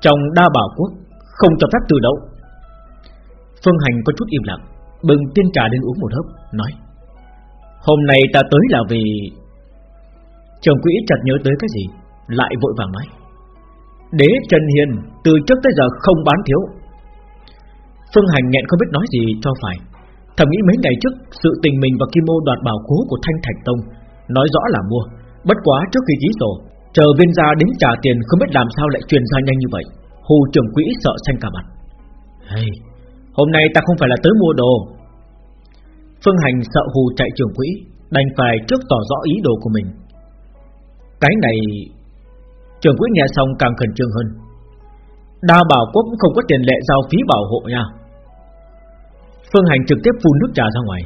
Trong đa bảo quốc không cho phép từ đâu Phương Hành có chút im lặng, bừng tiên trà lên uống một hớp, nói: hôm nay ta tới là vì trường quỹ chợt nhớ tới cái gì, lại vội vàng nói: đế Trần Hiền từ trước tới giờ không bán thiếu. Phương Hành nghẹn không biết nói gì cho phải. Thầm nghĩ mấy ngày trước sự tình mình và Kim Ô đoạt bảo cố của Thanh Thạch Tông Nói rõ là mua. Bất quá trước khi ký sổ Chờ viên gia đến trả tiền không biết làm sao lại truyền ra nhanh như vậy. Hù trưởng quỹ sợ xanh cả mặt. Hey, Hôm nay ta không phải là tới mua đồ. Phương Hành sợ hù chạy trưởng quỹ Đành phải trước tỏ rõ ý đồ của mình. Cái này Trưởng quỹ nghe xong càng khẩn trương hơn. Đa bảo quốc cũng không có tiền lệ giao phí bảo hộ nha. Phương Hành trực tiếp phun nước trà ra ngoài.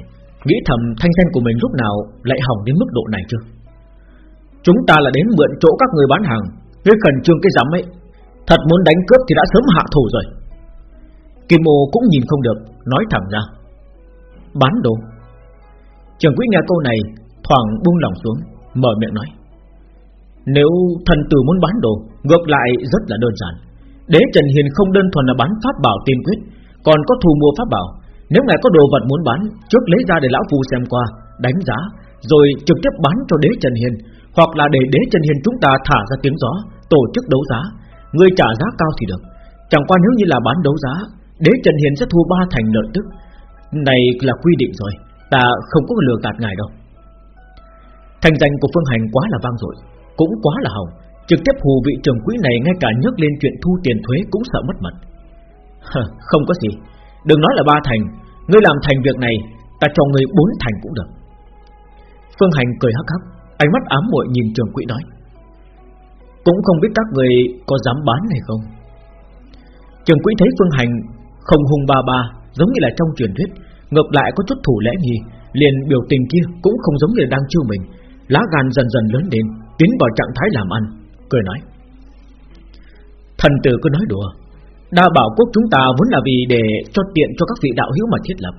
Nghĩ thầm thanh danh của mình lúc nào Lại hỏng đến mức độ này chưa Chúng ta là đến mượn chỗ các người bán hàng. Ngươi khẩn trương cái giám ấy. Thật muốn đánh cướp thì đã sớm hạ thủ rồi. Kim ô cũng nhìn không được, Nói thẳng ra. Bán đồ. Trường quý nghe câu này, Thoảng buông lòng xuống, Mở miệng nói. Nếu thần tử muốn bán đồ, Ngược lại rất là đơn giản. Đế Trần Hiền không đơn thuần là bán pháp bảo tiên quyết, Còn có thu mua pháp bảo nếu ngài có đồ vật muốn bán, Trước lấy ra để lão phu xem qua, Đánh giá, Rồi trực tiếp bán cho đế Trần Hiền, Hoặc là để đế Trần Hiền chúng ta thả ra tiếng gió, Tổ chức đấu giá. Người trả giá cao thì được. Chẳng qua nếu như là bán đấu giá, Đế Trần Hiền sẽ thua ba thành lợi tức. Này là quy định rồi, Ta không có lừa gạt ngài đâu. Thành danh của Phương Hành quá là vang dội, Cũng quá là hồng Trực tiếp hù vị trưởng quỹ này ngay cả nhắc lên chuyện thu tiền thuế cũng sợ mất mật Không có gì. Đừng nói là ba thành Ngươi làm thành việc này, Ta cho ngươi bốn thành cũng được. Phương Hành cười hắc hắc, Ánh mắt ám muội nhìn trường quỹ nói. Cũng không biết các người có dám bán hay không. Trường quỹ thấy Phương Hành Không hung ba ba, Giống như là trong truyền thuyết, Ngược lại có chút thủ lẽ nghi, Liền biểu tình kia cũng không giống như đang chiêu mình. Lá gan dần dần lớn lên, Tiến vào trạng thái làm ăn, Cười nói. Thần tử cứ nói đùa Đa bảo quốc chúng ta vốn là vì để cho tiện cho các vị đạo hữu mà thiết lập.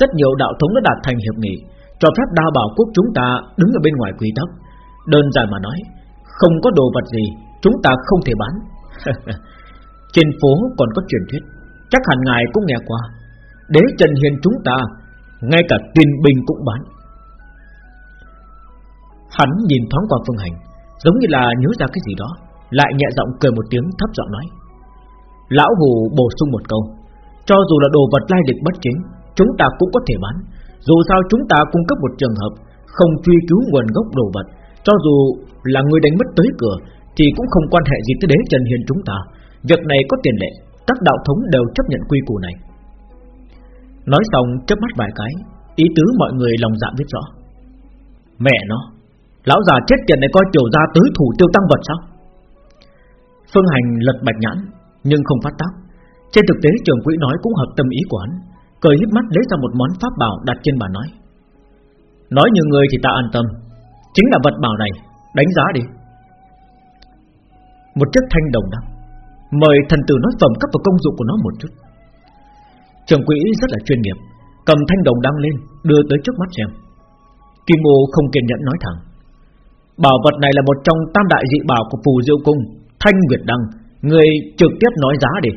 Rất nhiều đạo thống đã đạt thành hiệp nghị, Cho phép đa bảo quốc chúng ta đứng ở bên ngoài quy tắc. Đơn giản mà nói, Không có đồ vật gì Chúng ta không thể bán. *laughs* Trên phố còn có truyền thuyết, Chắc hẳn ngài cũng nghe qua, Đế Trần Hiền chúng ta, Ngay cả tiền bình cũng bán. Hắn nhìn thoáng qua phương hành, Giống như là nhớ ra cái gì đó, Lại nhẹ giọng cười một tiếng thấp giọng nói Lão Hù bổ sung một câu. Cho dù là đồ vật lai lịch bất chính, Chúng ta cũng có thể bán. Dù sao chúng ta cung cấp một trường hợp, Không truy cứu nguồn gốc đồ vật. Cho dù là người đánh mất tới cửa, Thì cũng không quan hệ gì tới đế Trần Hiền chúng ta. Việc này có tiền lệ, Các đạo thống đều chấp nhận quy củ này. Nói xong, chớp mắt vài cái, Ý tứ mọi người lòng dạ biết rõ. Mẹ nó, Lão già chết tiền này coi tiểu ra tới thủ tiêu tăng vật sao? Phương Hành lật bạch nhãn nhưng không phát tác. Trên thực tế trường quỹ nói cũng hợp tâm ý của hắn, Cười híp mắt lấy ra một món pháp bảo đặt trên bàn nói. Nói như người thì ta an tâm, Chính là vật bảo này, Đánh giá đi. Một chiếc thanh đồng đăng Mời thần tử nói phẩm cấp và công dụng của nó một chút. Trường quỹ rất là chuyên nghiệp, Cầm thanh đồng đăng lên, Đưa tới trước mắt xem. Kim ô không kiên nhẫn nói thẳng. Bảo vật này là một trong tam đại dị bảo của phù diêu cung, Thanh Nguyệt Đăng Người trực tiếp nói giá đi.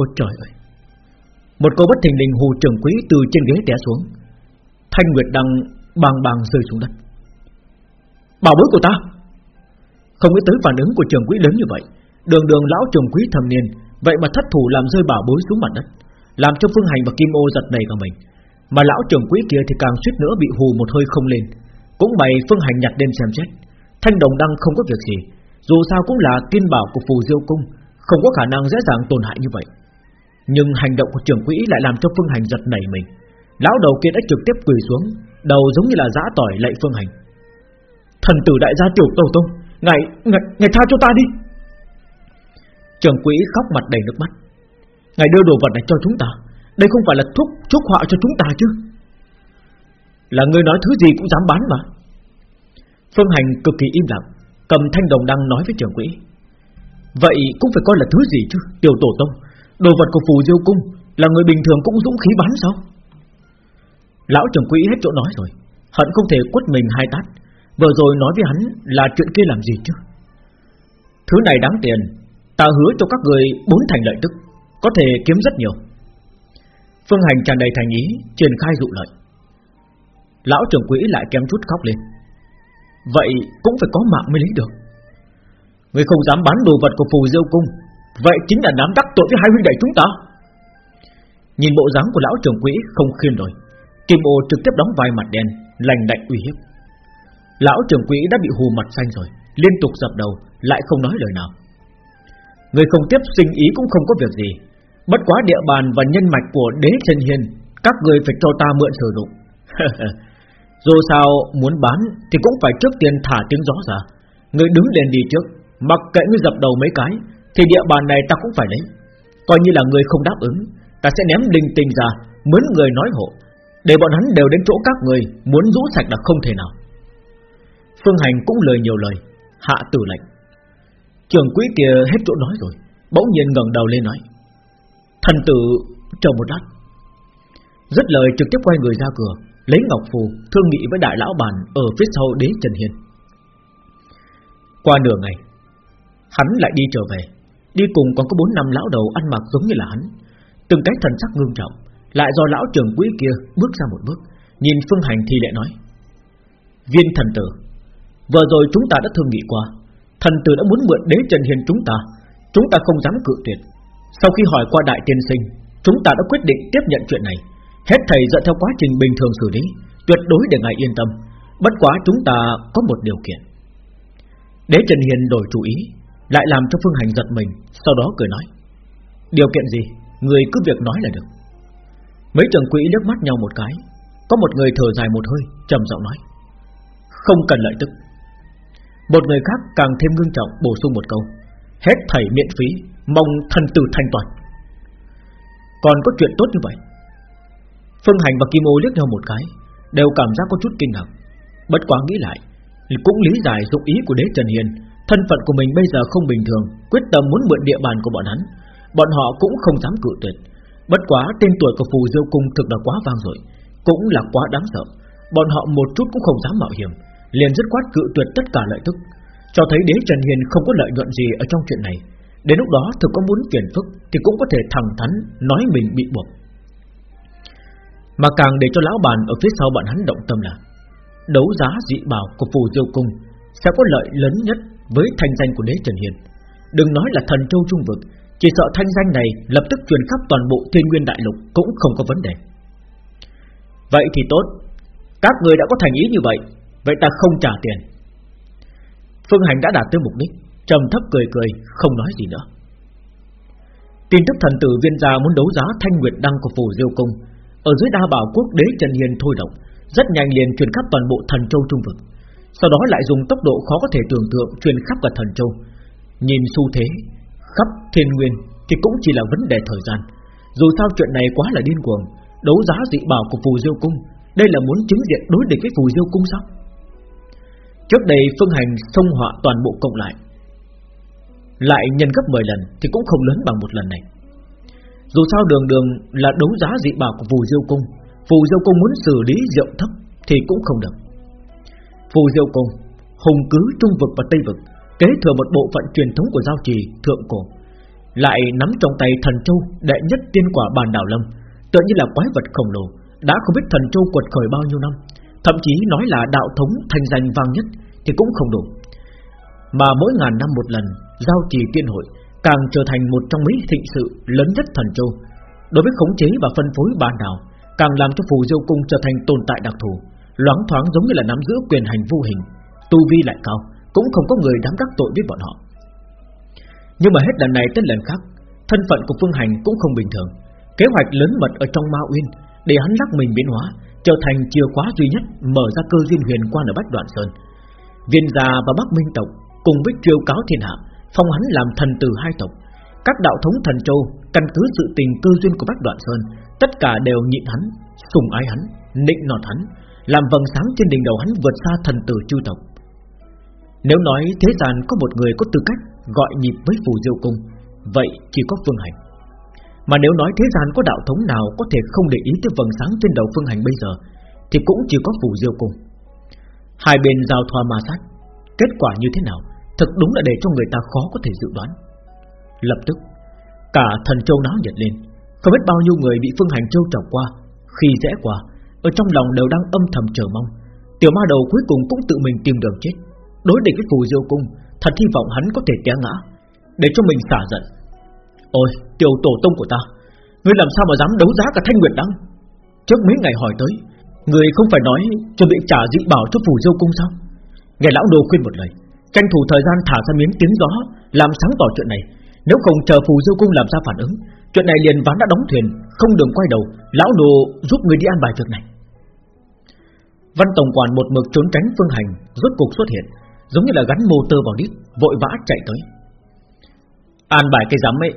Ôi trời ơi. Một câu bất thình lình hù trường quý từ trên ghế té xuống. Thanh Nguyệt Đăng bàng bàng rơi xuống đất. Bảo bối của ta. Không nghĩ tới phản ứng của trường quý lớn như vậy. Đường đường lão trường quý thầm niên. Vậy mà thất thủ làm rơi bảo bối xuống mặt đất. Làm cho Phương Hành và Kim Ô giật đầy cả mình. Mà lão trường quý kia thì càng suýt nữa bị hù một hơi không lên. Cũng bày Phương Hành nhặt lên xem xét. Thanh đồng đăng không có việc gì. Dù sao cũng là tiên bảo của phù diêu cung Không có khả năng dễ dàng tổn hại như vậy. Nhưng hành động của trưởng quỹ lại làm cho Phương Hành giật nảy mình. Lão đầu kia đã trực tiếp quỳ xuống Đầu giống như là giã tỏi lạy Phương Hành. Thần tử đại gia tiểu tâu tông Ngài, ngài, ngài tha cho ta đi. Trưởng quỹ khóc mặt đầy nước mắt. Ngài đưa đồ vật này cho chúng ta Đây không phải là thuốc chúc họa cho chúng ta chứ. Là người nói thứ gì cũng dám bán mà. Phương Hành cực kỳ im lặng. Cầm thanh đồng đang nói với trưởng quỹ. Vậy cũng phải coi là thứ gì chứ, Tiểu tổ tông? Đồ vật của phù diêu cung Là người bình thường cũng dũng khí bán sao? Lão trưởng quỹ hết chỗ nói rồi, Hận không thể quất mình hai tát. Vừa rồi nói với hắn là chuyện kia làm gì chứ? Thứ này đáng tiền, Ta hứa cho các người bốn thành lợi tức, Có thể kiếm rất nhiều. Phương Hành tràn đầy thành ý, Triển khai dụ lợi. Lão trưởng quỹ lại kém chút khóc lên. Vậy cũng phải có mạng mới lấy được. Người không dám bán đồ vật của phù diêu cung, Vậy chính là dám đắc tội với hai huynh đệ chúng ta. Nhìn bộ dáng của lão trưởng quỹ không khiên rồi, Kim ô trực tiếp đóng vai mặt đen, Lành đạnh uy hiếp. Lão trưởng quỹ đã bị hù mặt xanh rồi, Liên tục dập đầu, Lại không nói lời nào. Người không tiếp sinh ý cũng không có việc gì. Bất quá địa bàn và nhân mạch của đế chân hiền Các người phải cho ta mượn sử dụng. *laughs* Dù sao, muốn bán Thì cũng phải trước tiên thả tiếng gió ra. Người đứng lên đi trước, Mặc kệ ngươi dập đầu mấy cái, Thì địa bàn này ta cũng phải lấy. Coi như là người không đáp ứng, Ta sẽ ném đình tình ra, Mướn người nói hộ. Để bọn hắn đều đến chỗ các người, Muốn rũ sạch là không thể nào. Phương Hành cũng lời nhiều lời, Hạ tử lệnh. Trường quý kia hết chỗ nói rồi, Bỗng nhiên ngẩng đầu lên nói. Thần tử, chờ một lát. Rất lời trực tiếp quay người ra cửa lấy ngọc phù thương nghị với đại lão bàn ở phía sau đế Trần Hiên. Qua nửa ngày, hắn lại đi trở về, đi cùng còn có bốn năm lão đầu ăn mặc giống như là hắn, từng cái thần sắc ngưng trọng, lại do lão trưởng quý kia bước ra một bước, nhìn Phương Hành thì lại nói: Viên thần tử, vừa rồi chúng ta đã thương nghị qua, thần tử đã muốn mượn đế Trần Hiên chúng ta Chúng ta không dám cự tuyệt. Sau khi hỏi qua đại tiên sinh Chúng ta đã quyết định tiếp nhận chuyện này. Hết thầy dựa theo quá trình bình thường xử lý, Tuyệt đối để ngài yên tâm. Bất quá chúng ta có một điều kiện. Đế Trần Hiền đổi chủ ý, Lại làm cho Phương Hành giật mình, Sau đó cười nói, Điều kiện gì? Người cứ việc nói là được. Mấy trường quỹ nước mắt nhau một cái, Có một người thở dài một hơi, trầm giọng nói, Không cần lợi tức. Một người khác càng thêm ngưng trọng bổ sung một câu, Hết thảy miễn phí, Mong thần tử thanh toàn. Còn có chuyện tốt như vậy Phương Hành và Kim Ô liếc nhau một cái, Đều cảm giác có chút kinh ngạc. Bất quá nghĩ lại, Cũng lý giải dụng ý của đế Trần Hiền. Thân phận của mình bây giờ không bình thường, Quyết tâm muốn mượn địa bàn của bọn hắn. Bọn họ cũng không dám cự tuyệt. Bất quá tên tuổi của phù diêu cung thực là quá vang rồi Cũng là quá đáng sợ. Bọn họ một chút cũng không dám mạo hiểm, Liền dứt khoát cự tuyệt tất cả lợi tức. Cho thấy đế Trần Hiền không có lợi nhuận gì ở trong chuyện này, Đến lúc đó thực có muốn phiền phức Thì cũng có thể thẳng thắn Nói mình bị buộc. Mà càng để cho lão bàn ở phía sau bọn hắn động tâm là, Đấu giá dị bảo của phù diêu cung Sẽ có lợi lớn nhất với thanh danh của đế Trần Hiền. Đừng nói là thần châu trung vực, chỉ sợ thanh danh này lập tức truyền khắp toàn bộ thiên nguyên đại lục Cũng không có vấn đề. Vậy thì tốt, Các người đã có thành ý như vậy Vậy ta không trả tiền. Phương Hành đã đạt tới mục đích, trầm thấp cười cười, không nói gì nữa. Tin tức thần tử viên gia muốn đấu giá thanh nguyệt đăng của phù diêu cung ở dưới đa bảo quốc đế Trần Hiền thôi động Rất nhanh liền truyền khắp toàn bộ thần châu trung vực Sau đó lại dùng tốc độ khó có thể tưởng tượng Truyền khắp cả thần châu Nhìn xu thế khắp thiên nguyên thì cũng chỉ là vấn đề thời gian. Dù sao chuyện này quá là điên cuồng, đấu giá dị bảo của phù diêu cung, đây là muốn chứng diện đối địch với phù diêu cung sao? Trước đây phương hành xông họa toàn bộ cộng lại, lại nhân gấp 10 lần thì cũng không lớn bằng một lần này. Dù sao đường đường là đấu giá dị bảo của phù diêu cung, phù diêu cung muốn xử lý rượu thấp thì cũng không được. Phù diêu cung, hùng cứ trung vực và tây vực kế thừa một bộ phận truyền thống của giao trì thượng cổ, lại nắm trong tay thần châu đệ nhất tiên quả bàn đảo lâm, tựa như là quái vật khổng lồ, đã không biết thần châu quật khởi bao nhiêu năm, thậm chí nói là đạo thống thành danh vang nhất thì cũng không đủ. Mà mỗi ngàn năm một lần, giao trì tiên hội càng trở thành một trong mấy thịnh sự lớn nhất thần châu. Đối với khống chế và phân phối bàn đảo, càng làm cho phù diêu cung trở thành tồn tại đặc thù, loáng thoáng giống như là nắm giữ quyền hành vô hình, tu vi lại cao cũng không có người dám đắc tội với bọn họ. Nhưng mà hết lần này tới lần khác, thân phận của Phương Hành cũng không bình thường. Kế hoạch lớn mật ở trong Ma Uyên để hắn lắc mình biến hóa, trở thành chìa khóa duy nhất mở ra cơ duyên huyền quan ở Bách Đoạn Sơn. Viên gia và Bắc Minh tộc cùng với triều cáo thiên hạ, phong hắn làm thần tử hai tộc. Các đạo thống thần châu căn cứ sự tình cơ duyên của bát Đoạn Sơn, tất cả đều nhịn hắn, sùng ái hắn, nịnh nọt hắn, làm vầng sáng trên đỉnh đầu hắn vượt xa thần tử chu tộc. Nếu nói thế gian có một người có tư cách gọi nhịp với phù diêu cung, vậy chỉ có Phương Hành. Mà nếu nói thế gian có đạo thống nào có thể không để ý tới vầng sáng trên đầu Phương Hành bây giờ, thì cũng chỉ có phù diêu cung. Hai bên giao thoa ma sát, kết quả như thế nào, thật đúng là để cho người ta khó có thể dự đoán. Lập tức, cả thần châu náo nhiệt lên, không biết bao nhiêu người bị Phương Hành châu trọc qua, khi rẽ qua, ở trong lòng đều đang âm thầm chờ mong. Tiểu ma đầu cuối cùng cũng tự mình tìm đường chết. Đối địch với phù diêu cung Thật hy vọng hắn có thể té ngã Để cho mình xả giận. Ôi tiểu tổ tông của ta Ngươi làm sao mà dám đấu giá cả thanh nguyệt đăng? Trước mấy ngày hỏi tới người không phải nói chuẩn bị trả dị bảo cho phù diêu cung sao? Nghe lão đồ khuyên một lời Tranh thủ thời gian thả ra miếng tiếng gió, Làm sáng tỏ chuyện này. Nếu không chờ phù diêu cung làm ra phản ứng, Chuyện này liền ván đã đóng thuyền, Không đường quay đầu. Lão đồ giúp người đi an bài việc này. Văn Tổng Quản một mực trốn tránh phương hành, Rốt cục xuất hiện, Giống như là gắn mô tơ vào đít, Vội vã chạy tới. An bài cái giám ấy,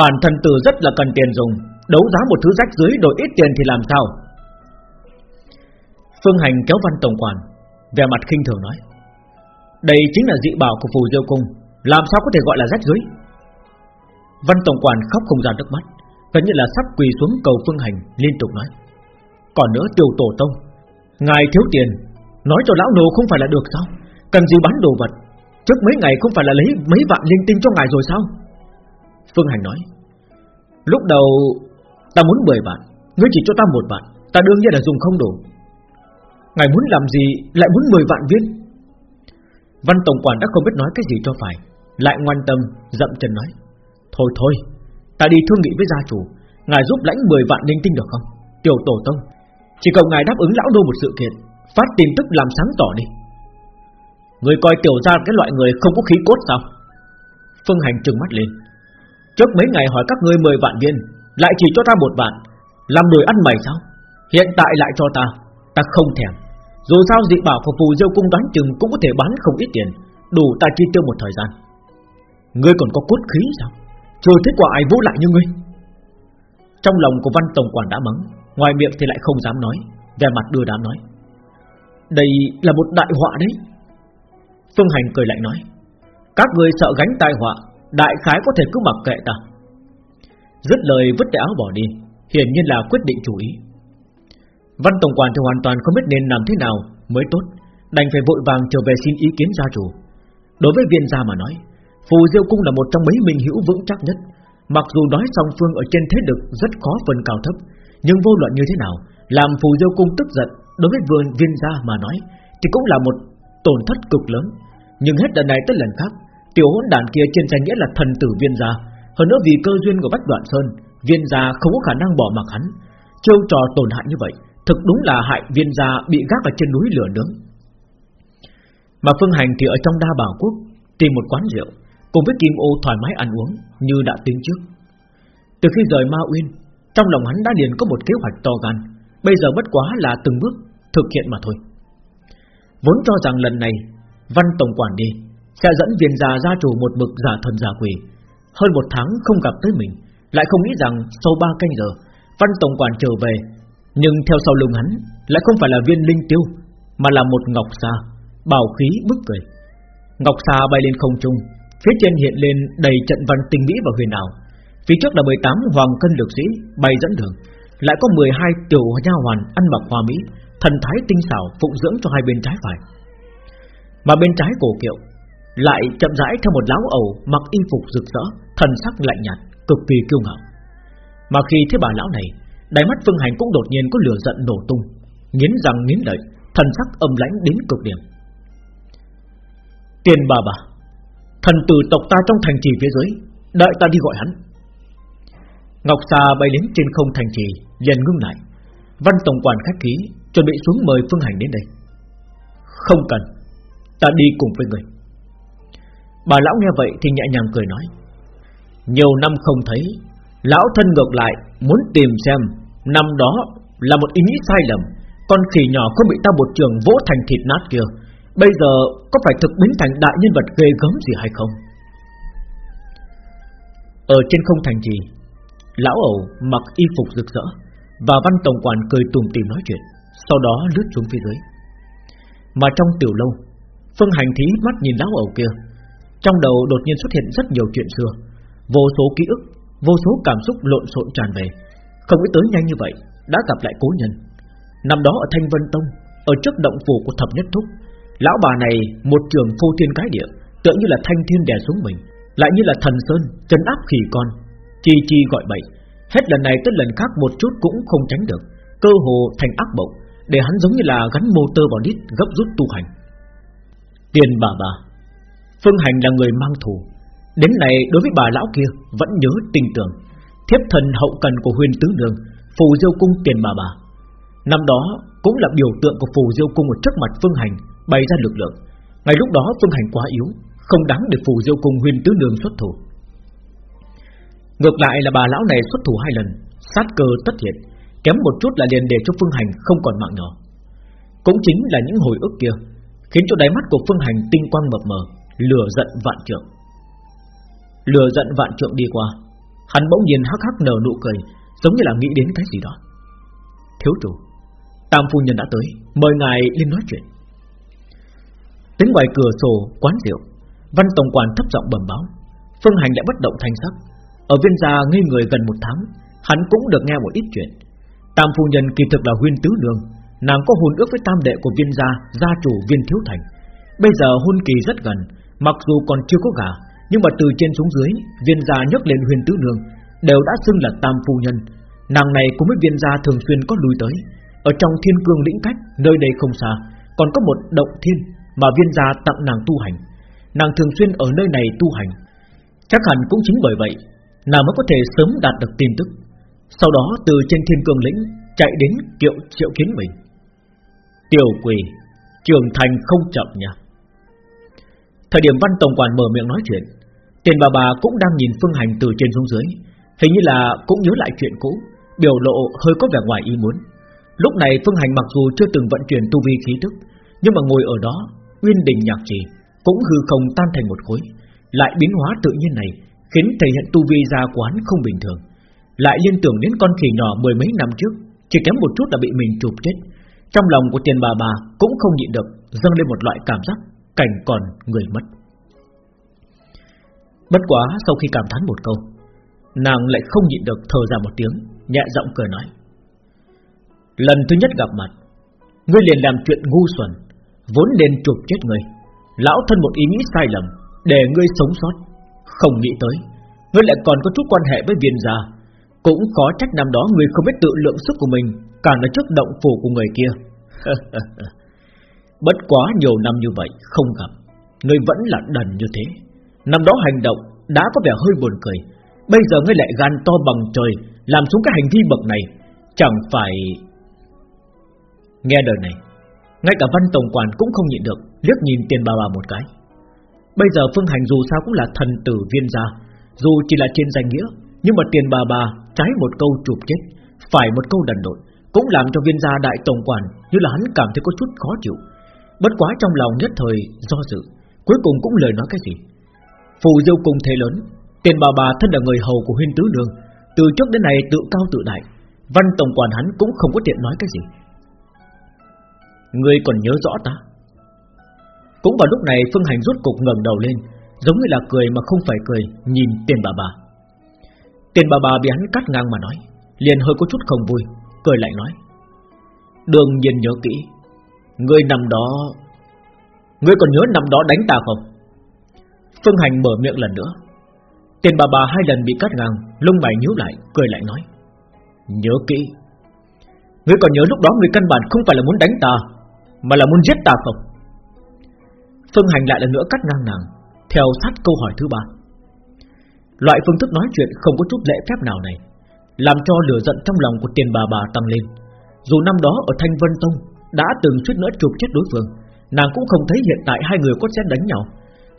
Bản thân tử rất là cần tiền dùng, Đấu giá một thứ rách dưới đổi ít tiền thì làm sao? Phương Hành kéo văn tổng quản Về mặt khinh thường nói. Đây chính là dị bảo của phù diêu cung. Làm sao có thể gọi là rách dưới Văn tổng quản khóc không ra nước mắt, Gần như là sắp quỳ xuống cầu Phương Hành, Liên tục nói. Còn nữa tiêu tổ tông, Ngài thiếu tiền, Nói cho lão nô không phải là được sao? Cần gì bán đồ vật? Trước mấy ngày không phải là lấy mấy vạn linh tinh cho ngài rồi sao? Phương Hành nói, Lúc đầu Ta muốn 10 vạn, Ngươi chỉ cho ta một vạn, Ta đương nhiên là dùng không đủ. Ngài muốn làm gì lại muốn 10 vạn viên? Văn Tổng Quản đã không biết nói cái gì cho phải. Lại ngoan tâm, Dậm chân nói, Thôi thôi, Ta đi thương nghị với gia chủ. Ngài giúp lãnh 10 vạn linh tinh được không? Tiểu tổ tông, Chỉ cần ngài đáp ứng lão đô một sự kiện, Phát tin tức làm sáng tỏ đi. Người coi tiểu gia cái loại người không có khí cốt sao? Phương Hành trừng mắt lên. Trước mấy ngày hỏi các ngươi 10 vạn viên, Lại chỉ cho ta một vạn, Làm đuổi ăn mày sao? Hiện tại lại cho ta Ta không thèm. Dù sao dị bảo của phù diêu cung đoán chừng Cũng có thể bán không ít tiền, Đủ ta chi tiêu một thời gian. Ngươi còn có cốt khí sao? Chưa thích quả ai vũ lại như ngươi. Trong lòng của văn tổng quản đã mắng, Ngoài miệng thì lại không dám nói Về mặt đưa đám nói. Đây là một đại họa đấy. Phương Hành cười lạnh nói, Các người sợ gánh tai họa, Đại khái có thể cứ mặc kệ ta. Dứt lời vứt cái áo bỏ đi, Hiển nhiên là quyết định chủ ý. Văn Tổng quản thì hoàn toàn không biết nên làm thế nào Mới tốt. Đành phải vội vàng trở về xin ý kiến gia chủ. Đối với viên gia mà nói, Phù Diêu Cung là một trong mấy minh hữu vững chắc nhất. Mặc dù nói song phương ở trên thế lực Rất khó phân cao thấp, Nhưng vô luận như thế nào, Làm Phù Diêu Cung tức giận Đối với vườn viên gia mà nói Thì cũng là một tổn thất cực lớn. Nhưng hết lần này tới lần khác, Tiểu hỗn đàn kia trên danh nghĩa là thần tử viên gia. Hơn nữa vì cơ duyên của Bách Đoạn Sơn, Viên gia không có khả năng bỏ mặc hắn. Trêu trò tổn hại như vậy Thực đúng là hại viên gia bị gác ở trên núi lửa nướng. Mà Phương Hành thì ở trong đa bảo quốc, Tìm một quán rượu, Cùng với Kim Ô thoải mái ăn uống, Như đã tính trước. Từ khi rời Ma Uyên, Trong lòng hắn đã liền có một kế hoạch to gan, Bây giờ bất quá là từng bước thực hiện mà thôi. Vốn cho rằng lần này, Văn Tổng Quản đi Sẽ dẫn viên già gia chủ một bực giả thần giả quỷ. Hơn một tháng không gặp tới mình, Lại không nghĩ rằng sau ba canh giờ, Văn Tổng Quản trở về nhưng theo sau lưng hắn Lại không phải là viên linh tiêu, Mà là một ngọc xà, Bảo khí bức cười. Ngọc xà bay lên không trung, Phía trên hiện lên đầy trận văn tinh mỹ và huyền ảo. Phía trước là 18 hoàng cân lược sĩ Bay dẫn đường, Lại có 12 tiểu nha hoàn ăn mặc hoa mỹ, Thần thái tinh xảo phụng dưỡng cho hai bên trái phải. Mà bên trái cổ kiệu Lại chậm rãi theo một lão ẩu Mặc y phục rực rỡ, Thần sắc lạnh nhạt, Cực kỳ kiêu ngạo. Mà khi thấy bà lão này Đáy mắt Phương Hành cũng đột nhiên có lửa giận nổ tung, Nghiến răng nghiến lợi, Thần sắc âm lãnh đến cực điểm. Tiền bà bà, Thần tử tộc ta trong thành trì phía dưới, Đợi ta đi gọi hắn. Ngọc Sa bay đến trên không thành trì, liền ngưng lại. Văn Tổng quản khách khí, Chuẩn bị xuống mời Phương Hành đến đây. Không cần, Ta đi cùng với người. Bà lão nghe vậy thì nhẹ nhàng cười nói. Nhiều năm không thấy Lão thân ngược lại, Muốn tìm xem, Năm đó là một ý nghĩ sai lầm, Con khỉ nhỏ không bị ta một trường vỗ thành thịt nát kia, Bây giờ có phải thực biến thành đại nhân vật ghê gớm gì hay không? Ở trên không thành trì, Lão ẩu mặc y phục rực rỡ Và văn tổng quản cười tùm tìm nói chuyện, Sau đó lướt xuống phía dưới. Mà trong tiểu lâu, Phương hành thí mắt nhìn lão ẩu kia, Trong đầu đột nhiên xuất hiện rất nhiều chuyện xưa, Vô số ký ức Vô số cảm xúc lộn xộn tràn về. Không nghĩ tới nhanh như vậy, Đã gặp lại cố nhân. Năm đó ở Thanh Vân Tông, Ở trước động phủ của thập nhất thúc, Lão bà này một trường phô thiên cái địa, Tựa như là thanh thiên đè xuống mình, Lại như là thần sơn, chân áp khỉ con. Chi chi gọi bậy, Hết lần này tới lần khác một chút cũng không tránh được, Cơ hồ thành ác bộng Để hắn giống như là gắn mô tơ vào đít Gấp rút tu hành. Tiền bà bà, Phương Hành là người mang thù Đến này đối với bà lão kia Vẫn nhớ tình tưởng Thiếp thần hậu cần của huyền tứ đường Phù diêu cung tiền bà bà Năm đó cũng là biểu tượng của phù diêu cung ở trước mặt Phương Hành bày ra lực lượng. ngày lúc đó Phương Hành quá yếu, không đáng để phù diêu cung huyền tứ đường xuất thủ. Ngược lại là bà lão này xuất thủ hai lần, sát cơ tất hiện, kém một chút là liền để cho Phương Hành không còn mạng nhỏ. Cũng chính là những hồi ức kia, khiến cho đáy mắt của Phương Hành tinh quang mập mờ, lửa giận vạn trượng lừa giận vạn trượng đi qua, hắn bỗng nhiên hắc hắc nở nụ cười, giống như là nghĩ đến cái gì đó. Thiếu chủ, Tam phu nhân đã tới, mời ngài lên nói chuyện. tính ngoài cửa sổ quán rượu Văn tổng quản thấp giọng bẩm báo. Phương Hành lại bất động thanh sắc. Ở viên gia ngây người gần một tháng Hắn cũng được nghe một ít chuyện. Tam phu nhân kỳ thực là huyên tứ đường Nàng có hôn ước với tam đệ của viên gia Gia chủ viên thiếu thành. Bây giờ hôn kỳ rất gần Mặc dù còn chưa có gả nhưng mà từ trên xuống dưới, Viên gia nhấc lên huyền tứ đường Đều đã xưng là tam phu nhân. Nàng này cũng với viên gia thường xuyên có lui tới. Ở trong thiên cương lĩnh cách, Nơi đây không xa, Còn có một động thiên mà viên gia tặng nàng tu hành. Nàng thường xuyên ở nơi này tu hành. Chắc hẳn cũng chính bởi vậy, Nàng mới có thể sớm đạt được tin tức. Sau đó từ trên thiên cương lĩnh Chạy đến kiệu triệu kiến mình. Tiểu quỷ Trường thành không chậm nha. Thời điểm văn tổng quản mở miệng nói chuyện Tiền bà bà cũng đang nhìn Phương Hành từ trên xuống dưới, Hình như là cũng nhớ lại chuyện cũ, Biểu lộ hơi có vẻ ngoài ý muốn. Lúc này Phương Hành mặc dù chưa từng vận chuyển tu vi khí tức, Nhưng mà ngồi ở đó, Uyên đình nhạc trì, Cũng hư không tan thành một khối, Lại biến hóa tự nhiên này, Khiến thể hiện tu vi gia quán không bình thường. Lại liên tưởng đến con khỉ nhỏ mười mấy năm trước, Chỉ kém một chút đã bị mình chụp chết. Trong lòng của tiền bà bà Cũng không nhịn được, dâng lên một loại cảm giác Cảnh còn người mất. Bất quá sau khi cảm thán một câu, Nàng lại không nhịn được thở ra một tiếng, Nhẹ giọng cười nói. Lần thứ nhất gặp mặt, Ngươi liền làm chuyện ngu xuẩn, Vốn nên chụp chết ngươi. Lão thân một ý nghĩ sai lầm, Để ngươi sống sót. Không nghĩ tới, Ngươi lại còn có chút quan hệ với viên gia. Cũng khó trách năm đó ngươi không biết tự lượng sức của mình, Càng ở trước động phủ của người kia. *laughs* Bất quá nhiều năm như vậy Không gặp, Ngươi vẫn là đần như thế. Năm đó hành động đã có vẻ hơi buồn cười. Bây giờ ngươi lại gan to bằng trời, Làm xuống cái hành vi bậc này. Chẳng phải Nghe đời này, Ngay cả văn tổng quản cũng không nhịn được, Liếc nhìn tiền bà bà một cái. Bây giờ Phương Hành dù sao cũng là thần tử viên gia, Dù chỉ là trên danh nghĩa, Nhưng mà tiền bà bà trái một câu chụp chết, Phải một câu đần độn, Cũng làm cho viên gia đại tổng quản Như là hắn cảm thấy có chút khó chịu. Bất quá trong lòng nhất thời do dự, Cuối cùng cũng lời nói cái gì? Phù diêu cùng thế lớn. Tiền bà bà thân là người hầu của huyên tứ đường. Từ trước đến nay tự cao tự đại. Văn tổng quản hắn cũng không có tiện nói cái gì. Ngươi còn nhớ rõ ta? Cũng vào lúc này Phương Hành rút cục ngẩng đầu lên, Giống như là cười mà không phải cười, Nhìn tiền bà bà. Tiền bà bà bị hắn cắt ngang mà nói, Liền hơi có chút không vui, Cười lại nói. Đương nhiên nhớ kỹ Ngươi nằm đó Ngươi còn nhớ năm đó đánh ta không? Phương Hành mở miệng lần nữa. Tiền bà bà hai lần bị cắt ngang, Lông mày nhíu lại, cười lại nói, Nhớ kỹ. Ngươi còn nhớ lúc đó người căn bản không phải là muốn đánh ta, Mà là muốn giết ta không? Phương Hành lại lần nữa cắt ngang nàng, Theo sát câu hỏi thứ ba. Loại phương thức nói chuyện không có chút lễ phép nào này, Làm cho lửa giận trong lòng của tiền bà bà tăng lên. Dù năm đó ở Thanh Vân Tông, Đã từng chút nữa chụp chết đối phương, Nàng cũng không thấy hiện tại hai người có sẽ đánh nhau.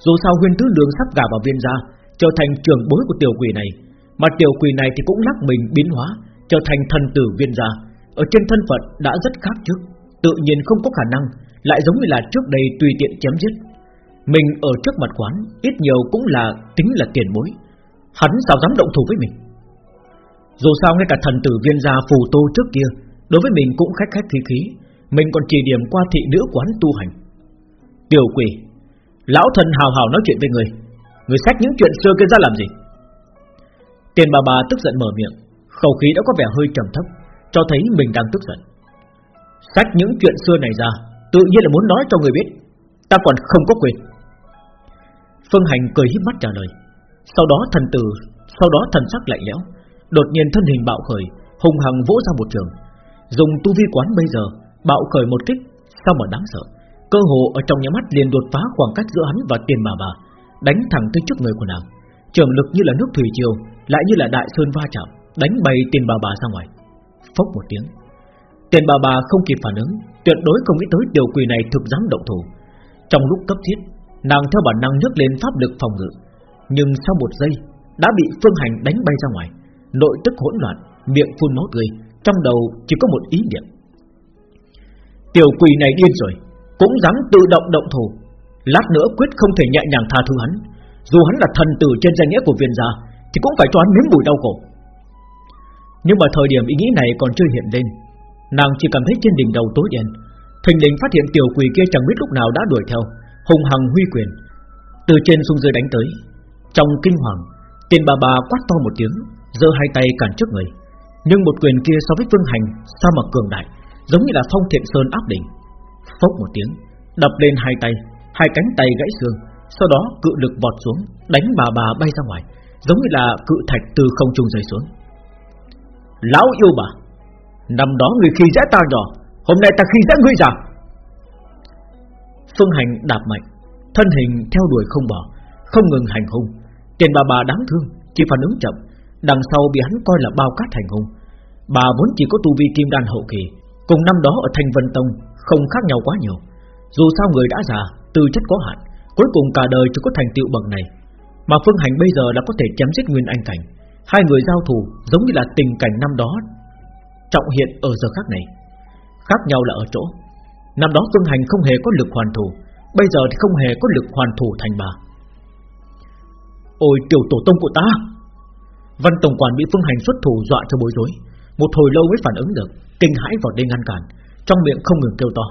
Dù sao huyên tứ đường sắp gả vào viên gia, Trở thành trường bối của tiểu quỷ này. Mà tiểu quỷ này thì cũng lắc mình biến hóa, Trở thành thần tử viên gia. Ở trên thân phận đã rất khác trước, Tự nhiên không có khả năng, Lại giống như là trước đây tùy tiện chém giết. Mình ở trước mặt quán, Ít nhiều cũng là tính là tiền bối. Hắn sao dám động thủ với mình? Dù sao ngay cả thần tử viên gia phù tô trước kia, Đối với mình cũng khách khách khí khí. Mình còn chỉ điểm qua thị nữ quán tu hành. Tiểu quỷ Lão thần hào hào nói chuyện với người. Người sách những chuyện xưa kia ra làm gì? Tiền bà bà tức giận mở miệng. Khẩu khí đã có vẻ hơi trầm thấp, Cho thấy mình đang tức giận. Sách những chuyện xưa này ra, Tự nhiên là muốn nói cho người biết. Ta còn không có quyền Phương Hành cười híp mắt trả lời. Sau đó thần tử, Sau đó thần sắc lạnh lẽo, Đột nhiên thân hình bạo khởi, Hùng hằng vỗ ra một trường. Dùng tu vi quán bây giờ, Bạo khởi một kích, Sao mà đáng sợ? Cơ hồ ở trong nhà mắt liền đột phá khoảng cách giữa hắn và tiền bà bà, Đánh thẳng tới trước người của nàng. Trường lực như là nước thủy triều, Lại như là đại sơn va chạm, Đánh bay tiền bà bà ra ngoài. Phốc một tiếng. Tiền bà bà không kịp phản ứng, Tuyệt đối không nghĩ tới tiểu quỷ này thực dám động thủ. Trong lúc cấp thiết, Nàng theo bản năng nhấc lên pháp lực phòng ngự. Nhưng sau một giây, Đã bị phương hành đánh bay ra ngoài. Nội tức hỗn loạn, Miệng phun máu tươi, Trong đầu chỉ có một ý niệm. Tiểu quỷ này điên rồi. Cũng dám tự động động thủ. Lát nữa quyết không thể nhẹ nhàng tha thứ hắn. Dù hắn là thần tử trên danh nghĩa của viên gia, Thì cũng phải cho hắn nếm bùi đau khổ. Nhưng mà thời điểm ý nghĩ này còn chưa hiện lên, Nàng chỉ cảm thấy trên đỉnh đầu tối đen. Thình lình phát hiện tiểu quỷ kia chẳng biết lúc nào đã đuổi theo Hùng hằng huy quyền. Từ trên xuống dưới đánh tới. Trong kinh hoàng, Tiền bà bà quát to một tiếng, giơ hai tay cản trước người. Nhưng một quyền kia so với phương hành, Sao mà cường đại, Giống như là phong thiện sơn áp đỉnh. Phốc một tiếng, Đập lên hai tay, Hai cánh tay gãy xương, Sau đó cự lực vọt xuống, Đánh bà bà bay ra ngoài, Giống như là cự thạch từ không trung rơi xuống. Lão yêu bà, Năm đó người khi dễ ta nhỏ, Hôm nay ta khi dễ ngươi già. Phương hành đạp mạnh, Thân hình theo đuổi không bỏ, Không ngừng hành hung. Tiền bà bà đáng thương, Chỉ phản ứng chậm, Đằng sau bị hắn coi là bao cát hành hung. Bà vốn chỉ có tu vi kim đan hậu kỳ, Cùng năm đó ở Thanh Vân Tông không khác nhau quá nhiều. Dù sao người đã già, Tư chất có hạn, Cuối cùng cả đời chỉ có thành tựu bậc này. Mà Phương Hành bây giờ đã có thể chém giết Nguyên Anh Cảnh. Hai người giao thủ giống như là tình cảnh năm đó, Trọng hiện ở giờ khác này. Khác nhau là ở chỗ, Năm đó Phương Hành không hề có lực hoàn thủ, Bây giờ thì không hề có lực hoàn thủ thành bà. Ôi, tiểu tổ tông của ta! Văn Tổng Quản bị Phương Hành xuất thủ dọa cho bối rối, Một hồi lâu mới phản ứng được, Kinh hãi vào đây ngăn cản. Trong miệng không ngừng kêu to.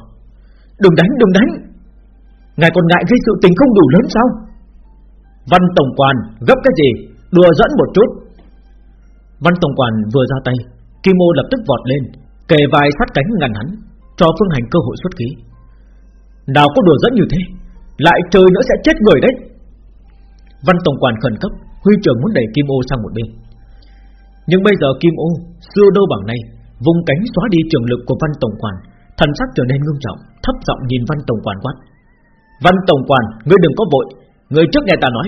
Đừng đánh đừng đánh! Ngài còn ngại gây sự tình không đủ lớn sao? Văn Tổng Quản gấp cái gì? Đùa dẫn một chút. Văn Tổng Quản vừa ra tay, Kim Ô lập tức vọt lên, Kề vai sát cánh ngăn hắn, Cho Phương Hành cơ hội xuất khí Nào có đùa dẫn như thế, Lại trời nữa sẽ chết người đấy. Văn Tổng Quản khẩn cấp, Huy trưởng muốn đẩy Kim Ô sang một bên. Nhưng bây giờ Kim Ô Xưa đâu bằng nay, Vùng cánh xóa đi trường lực của Văn Tổng Quản Thần sắc trở nên ngưng trọng Thấp giọng nhìn Văn Tổng Quản quát. Văn Tổng Quản, ngươi đừng có vội. Người trước nghe ta nói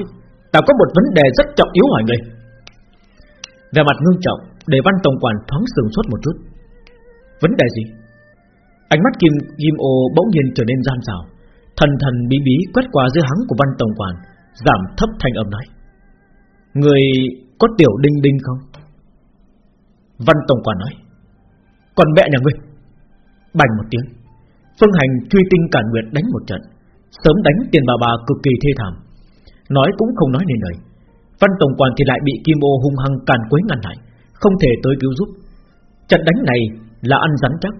Ta có một vấn đề rất trọng yếu hỏi ngươi. Về mặt ngưng trọng Để Văn Tổng Quản thoáng sừng sốt một chút. Vấn đề gì? Ánh mắt Kim Kim Ô bỗng nhiên trở nên gian xảo. Thần thần bí bí quét qua dưới hắng của Văn Tổng Quản Giảm thấp thanh âm nói. Người có tiểu đinh đinh không? Văn Tổng Quản nói. Còn mẹ nhà ngươi Bành một tiếng. Phương Hành truy tinh cản nguyệt đánh một trận, Sớm đánh tiền bà bà cực kỳ thê thảm. Nói cũng không nói nên lời. Văn Tổng Quản thì lại bị Kim Ô hung hăng càn quấy ngăn lại, Không thể tới cứu giúp. Trận đánh này là ăn rắn chắc,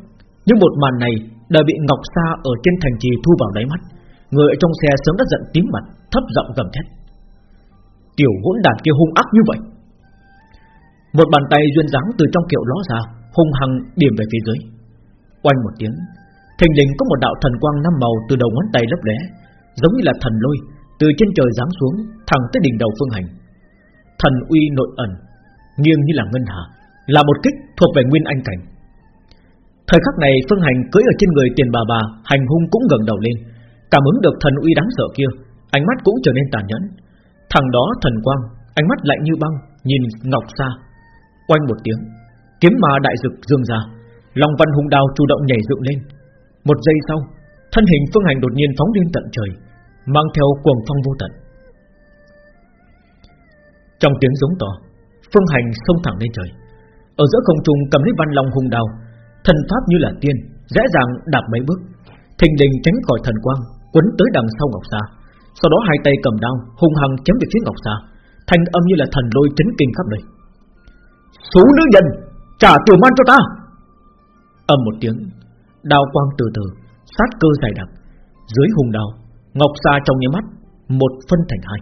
Nhưng một màn này đã bị Ngọc Sa ở trên thành trì thu vào đáy mắt. Người ở trong xe sớm đã giận tím mặt, Thấp giọng gầm thét. Tiểu hỗn đàn kia hung ác như vậy. Một bàn tay duyên dáng từ trong kiệu ló ra, Hung hăng điểm về phía dưới. Quanh một tiếng Thình lình có một đạo thần quang năm màu từ đầu ngón tay lấp lóe, giống như là thần lôi từ trên trời giáng xuống, thẳng tới đỉnh đầu Phương Hành. Thần uy nội ẩn, nghiêng như là ngân hà, là một kích thuộc về nguyên anh cảnh. Thời khắc này Phương Hành cưỡi ở trên người tiền bà bà, hành hung cũng gần đầu lên, cảm ứng được thần uy đáng sợ kia, ánh mắt cũng trở nên tàn nhẫn. Thằng đó thần quang, ánh mắt lạnh như băng, nhìn Ngọc xa. quanh một tiếng, kiếm ma đại dực dương ra, Long Văn hung đao chủ động nhảy dựng lên, một giây sau Thân hình Phương Hành đột nhiên phóng lên tận trời Mang theo cuồng phong vô tận. Trong tiếng giống to Phương Hành xông thẳng lên trời. Ở giữa không trung cầm lấy văn long hung đao Thần pháp như là tiên Dễ dàng đạp mấy bước. Thình đình tránh khỏi thần quang Quấn tới đằng sau Ngọc Sa Sau đó hai tay cầm đao hung hăng chém về phía Ngọc Sa Thanh âm như là thần lôi chấn kinh khắp nơi. Số nữ nhân Trả tiểu man cho ta! Âm một tiếng, Đao quang từ từ, Sát cơ dài đặc. Dưới hùng đao, Ngọc Sa trong nháy mắt, Một phân thành hai.